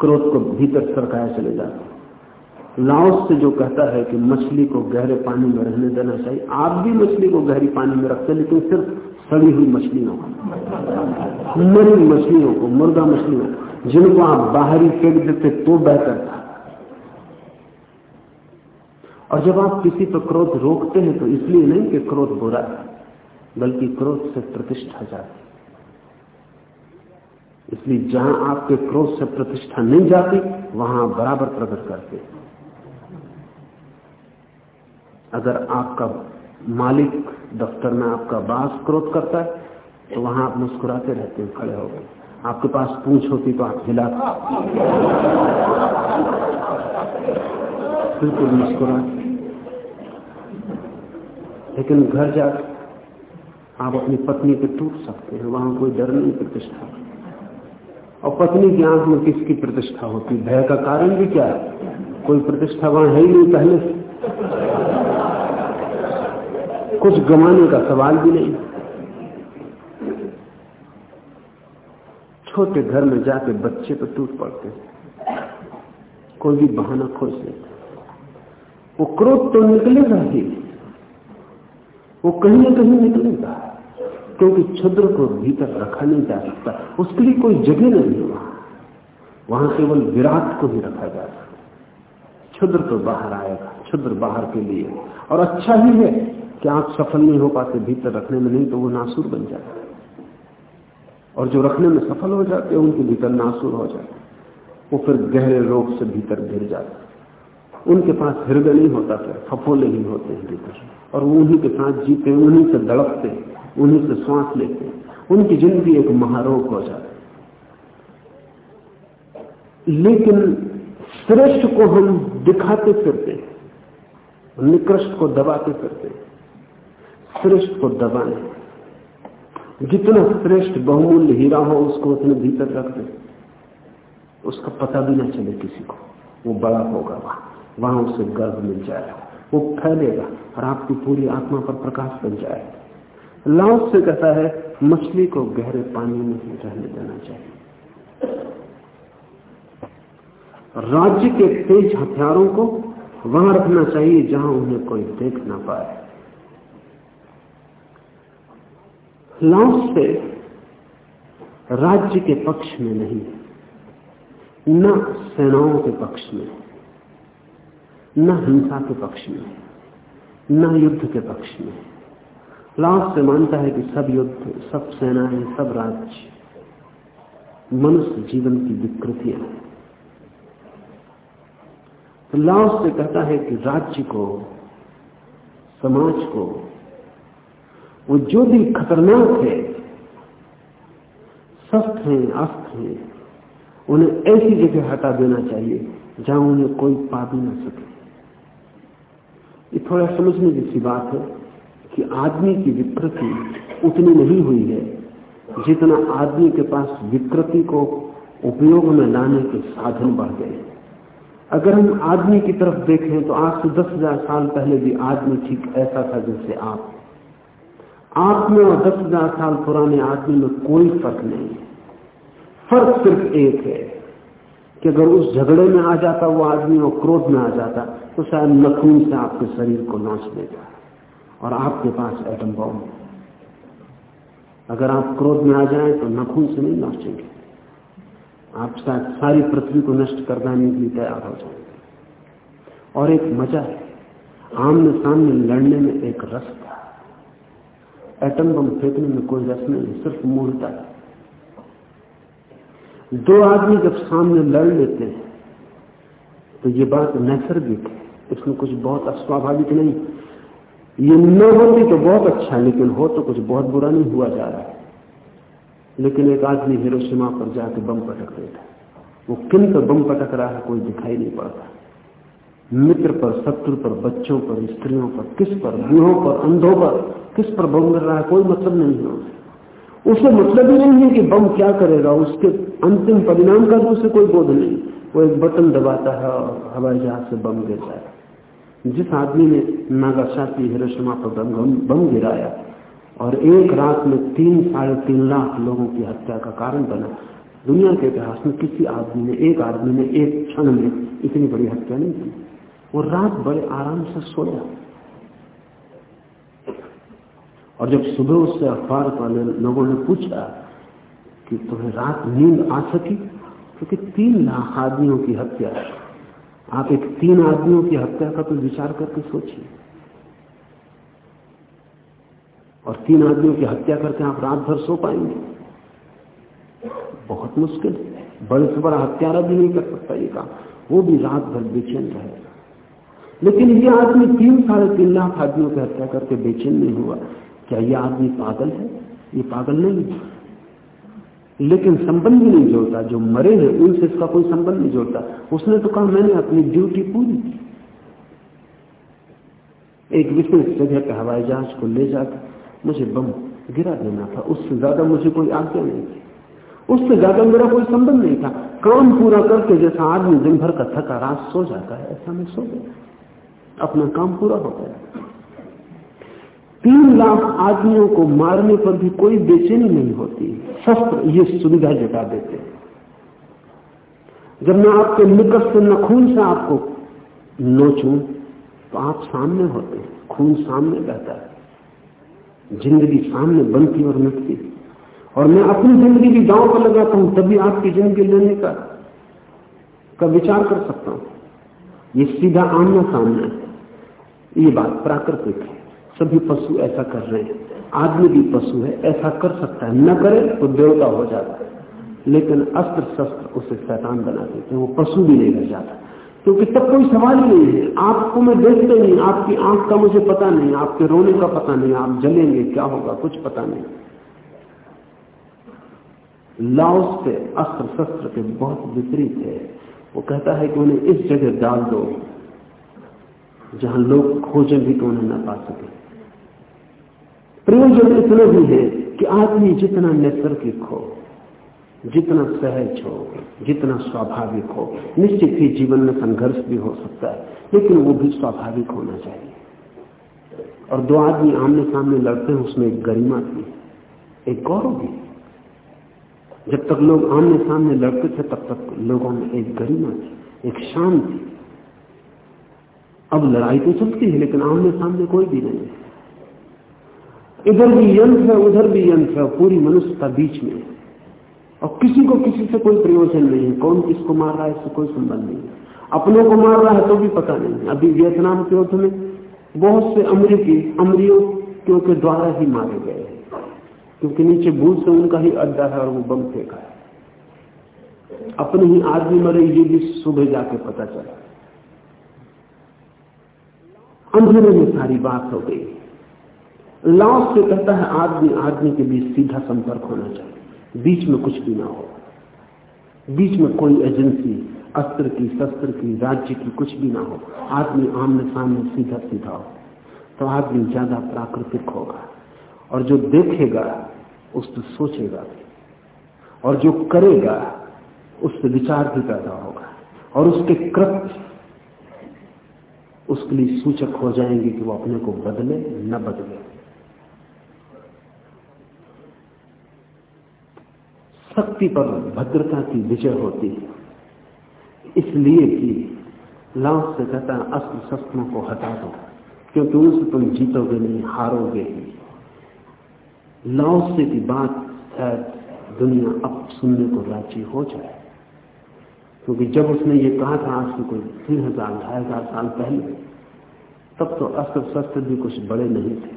क्रोध को भीतर सरकाए चले जाते लाओस से जो कहता है कि मछली को गहरे पानी में रहने देना चाहिए, आप भी मछली को गहरी पानी में रखते लेकिन सिर्फ़ सड़ी हुई मछलियों को, मरी मछलियों को मुर्गा मछलियों जिनको आप बाहरी फेंक देते तो बेहतर था। और जब आप किसी पर क्रोध रोकते हैं तो इसलिए नहीं कि क्रोध बुरा है, बल्कि क्रोध से प्रतिष्ठा जाती इसलिए जहाँ आपके क्रोध से प्रतिष्ठा नहीं जाती, वहाँ बराबर प्रकट करते अगर आपका मालिक दफ्तर में आपका बास क्रोध करता है तो वहाँ आप मुस्कुराते रहते हैं, खड़े होकर आपके पास पूछ होती तो आप हिला बिल्कुल मुस्कुरा लेकिन घर जाकर आप अपनी पत्नी पे टूट सकते हैं, वहाँ कोई डर नहीं, प्रतिष्ठा। और पत्नी की आँख में किसकी प्रतिष्ठा होती? भय का कारण भी क्या है? कोई प्रतिष्ठा वहाँ है ही नहीं पहले से। कुछ गमाने का सवाल भी नहीं। छोटे घर में जाके बच्चे तो टूट पड़ते कोई भी बहाना खोज लेते वो क्रोध तो निकलेगा ही। वो कहीं ना कहीं निकलेगा। क्योंकि क्षुद्र को भीतर रखा नहीं जा सकता। उसके लिए कोई जगह नहीं है वहाँ। वहाँ केवल विराट को ही रखा जा सकता क्षुद्र तो बाहर आएगा। छुद्र बाहर के लिए। और अच्छा ही है कि आप सफल नहीं हो पाते भीतर रखने में, नहीं तो वो नासुर बन जाता और जो रखने में सफल हो जाते हैं, उनके भीतर नासुर हो जाते वो फिर गहरे रोग से भीतर गिर जाते उनके पास हृदय नहीं होता, फिर फफोले ही होते हैं भीतर। और वो उन्हीं के साथ जीते उन्हीं से दड़पते उन्हीं से श्वास लेते उनकी ज़िंदगी एक महारोग हो जाती लेकिन श्रेष्ठ को हम दिखाते फिरते निकृष्ट को दबाते फिरते श्रेष्ठ को दबाने जितना श्रेष्ठ बहुमूल्य हीरा हो, उसको उतने भीतर रख दे उसका पता भी ना चले किसी को, वो बड़ा होगा वहाँ वहाँ उसे गर्व मिल जाएगा। वो फैलेगा और आपकी पूरी आत्मा पर प्रकाश बन जाएगा। लाओस से कहता है, मछली को गहरे पानी में ही रहने देना चाहिए। राज्य के तेज हथियारों को वहाँ रखना चाहिए जहाँ उन्हें कोई देख ना पाए। लाओस से राज्य के पक्ष में नहीं, न सेनाओं के पक्ष में। न हिंसा के पक्ष में न युद्ध के पक्ष में लाओस से मानता है कि सब युद्ध, सब सेनाएँ सब राज्य, मनुष्य जीवन की विकृतियाँ हैं। तो लाओस से कहता है कि राज्य को, समाज को, वो जो भी खतरनाक है, सख्त हैं अस्थ हैं, उन्हें ऐसी जगह हटा देना चाहिए जहाँ उन्हें कोई पा भी ना सके। ये थोड़ा समझने जैसी बात है कि आदमी की विकृति उतनी नहीं हुई है जितना आदमी के पास विकृति को उपयोग में लाने के साधन बढ़ गए अगर हम आदमी की तरफ़ देखें तो आज से दस हज़ार साल पहले भी आदमी ठीक ऐसा था जैसे आप। आप में और दस हज़ार साल पुराने आदमी में कोई फ़र्क नहीं फ़र्क सिर्फ़ एक है कि अगर उस झगड़े में आ जाता वो आदमी और क्रोध में आ जाता तो शायद नखून से आपके शरीर को नोच देगा और आपके पास एटम बॉम्ब अगर आप क्रोध में आ जाएँ तो नखून से नहीं नोचेंगे आप शायद सारी पृथ्वी को नष्ट कर देने के लिए तैयार हो जाएँगे। और एक मज़ा है, आमने सामने लड़ने में एक रस था एटम बम फेंकने में कोई रस नहीं, सिर्फ़ मूर्ता है। दो आदमी जब सामने लड़ लेते हैं तो ये बात नैसर्गिक है। इसमें कुछ बहुत अस्वाभाविक नहीं। ये न होती तो बहुत अच्छा लेकिन हो तो कुछ बहुत बुरा नहीं हुआ जा रहा है। लेकिन एक आदमी हिरोशिमा पर जाके बम पटक देता वो किन पर बम पटक रहा है कोई दिखाई नहीं पड़ता। मित्र पर, शत्रु पर, बच्चों पर, स्त्रियों पर, किस पर, बूढ़ों पर, अंधों पर, किस पर बम कर रहा है, कोई मतलब नहीं है उसे। मतलब ही नहीं है कि बम क्या करेगा, उसके अंतिम परिणाम का तो उसे कोई बोध नहीं। वो एक बटन दबाता है और हवाई जहाज़ से बम गिरता है। जिस आदमी ने नागासाकी हिरोशिमा पर बम गिराया। और एक रात में तीन, साढ़े तीन लाख लोगों की हत्या का कारण बना। दुनिया के इतिहास में किसी आदमी ने, एक आदमी ने, एक क्षण में इतनी बड़ी हत्या नहीं की। वो रात बड़े आराम से सोया। और जब सुबह उससे अखबार वाले लोगों ने पूछा कि तुम्हें रात नींद आ सकी? क्योंकि तीन लाख आदमियों की हत्या आप एक तीन आदमियों की हत्या का तो विचार करके सोचिए। और तीन आदमियों की हत्या करके आप रात भर सो पाएँगे। बहुत मुश्किल बड़े से बड़ा हत्यारा भी नहीं कर सकता ये काम। वो भी रात भर बेचैन रहेगा। लेकिन ये आदमी तीन साढ़े तीन लाख आदमियों की हत्या करके बेचैन नहीं हुआ। क्या ये आदमी पागल है? ये पागल नहीं लेकिन संबंध नहीं जोड़ता। जो मरे हैं, उनसे इसका कोई संबंध नहीं जोड़ता। उसने तो कहा, मैंने अपनी ड्यूटी पूरी की। एक विशेष जगह पे हवाई जहाज़ को ले जाकर मुझे बम गिरा देना था। उससे ज़्यादा मुझे कोई आज्ञा नहीं थी। उससे ज़्यादा मेरा कोई संबंध नहीं था। काम पूरा करके जैसा आदमी दिन भर का थका रात सो जाता है, ऐसा मैं सो गया। अपना काम पूरा हो गया। तीन लाख आदमियों को मारने पर भी कोई बेचैनी नहीं होती। शस्त्र ये सुविधा जुटा देते जब मैं आपके निकट से नखून से आपको नोचू तो आप सामने होते हैं। खून सामने बहता है। ज़िंदगी सामने बनती और मिटती। और मैं अपनी ज़िंदगी भी गाँव पर लगाता हूँ, तभी आपकी ज़िंदगी लेने का का विचार कर सकता हूँ। ये सीधा आमना सामना है। ये बात प्राकृतिक है। सभी पशु ऐसा कर रहे हैं। आदमी भी पशु है, ऐसा कर सकता है। न करे तो देवता हो जाता है। लेकिन अस्त्र शस्त्र उसे शैतान बना देते हैं, वो पशु भी नहीं रह जाता। क्योंकि तब कोई सवाल ही नहीं है। आपको मैं देखते नहीं, आपकी आँख का मुझे पता नहीं, आपके रोने का पता नहीं, आप जलेंगे, क्या होगा, कुछ पता नहीं। लाओस पे अस्त्र शस्त्र के बहुत विपरीत है। वो कहता है कि उन्हें इस जगह डाल दो, जहाँ लोग खोजें भी तो उन्हें न पा सके। प्रयोजन इतना भी है कि आदमी जितना नैसर्गिक हो, जितना सहज हो, जितना स्वाभाविक हो, निश्चित ही जीवन में संघर्ष भी हो सकता है, लेकिन वो भी स्वाभाविक होना चाहिए। और दो आदमी आमने सामने लड़ते हैं, उसमें एक गरिमा थी एक गौरव भी जब तक लोग आमने सामने लड़ते थे, तब तक लोगों में एक गरिमा थी, एक शांति। अब लड़ाई तो चलती है, लेकिन आमने सामने कोई भी नहीं है। इधर भी यंत्र है, उधर भी यंत्र है, पूरी मनुष्यता बीच में और किसी को किसी से कोई प्रयोजन नहीं है, कौन किसको मार रहा है, इससे कोई संबंध नहीं है। अपनों को मार रहा है तो भी पता नहीं अभी वियतनाम के युद्ध में बहुत से अमरीकी अमरीकियों के द्वारा ही मारे गए हैं। क्योंकि नीचे भूल से उनका ही अड्डा है और वो बम फेंका है। अपने ही आदमी मरे, ये भी सुबह जाके पता चला। अंधेरे में सारी बात हो गई। लाओस से कहता है, आदमी आदमी के बीच सीधा संपर्क होना चाहिए। बीच में कुछ भी ना हो। बीच में कोई एजेंसी, अस्त्र की, शस्त्र की, राज्य की कुछ भी ना हो। आदमी आमने सामने सीधा सीधा हो। तो आदमी ज़्यादा प्राकृतिक होगा। और जो देखेगा, उससे सोचेगा और जो करेगा, उससे विचार भी पैदा होगा। और उसके कृत्य, उसके लिए सूचक हो जाएँगे कि वो अपने को बदले, न बदले। शक्ति पर भद्रता की विजय होती है। इसलिए कि लाभ से कहता अस्त्र शस्त्रों को हटा दो, क्योंकि उनसे तुम जीतोगे नहीं, हारोगे ही लाओ से की बात शायद दुनिया अब सुनने को राज़ी हो जाए। क्योंकि जब उसने ये कहा था, आज से कोई तीन हज़ार, ढाई हज़ार साल पहले, तब तो अस्त्र शस्त्र भी कुछ बड़े नहीं थे।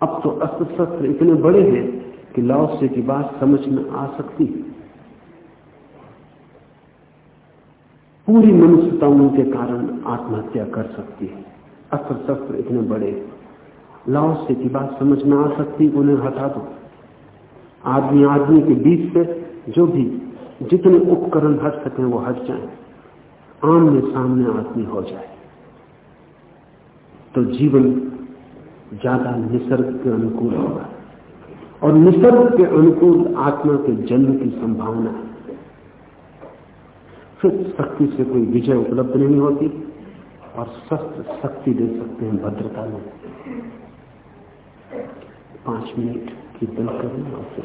अब तो अस्त्र शस्त्र इतने बड़े हैं कि लाओसे की बात समझ में आ सकती है। पूरी मनुष्यता उनके कारण आत्महत्या कर सकती है। अस्त्र शस्त्र इतने बड़े। लाओसे की बात समझ में आ सकती है उन्हें हटा दो। आदमी आदमी के बीच से जो भी जितने उपकरण हट सके वो हट जाए। आमने सामने आदमी हो जाए। तो जीवन ज़्यादा निसर्ग के अनुकूल होगा। और निसर्ग के अनुकूल आत्मा के जन्म की संभावना है। फिर शक्ति से कोई विजय उपलब्ध नहीं होती और शस्त्र शक्ति दे सकते हैं भद्रता में। पाँच मिनट की दिल करें और फिर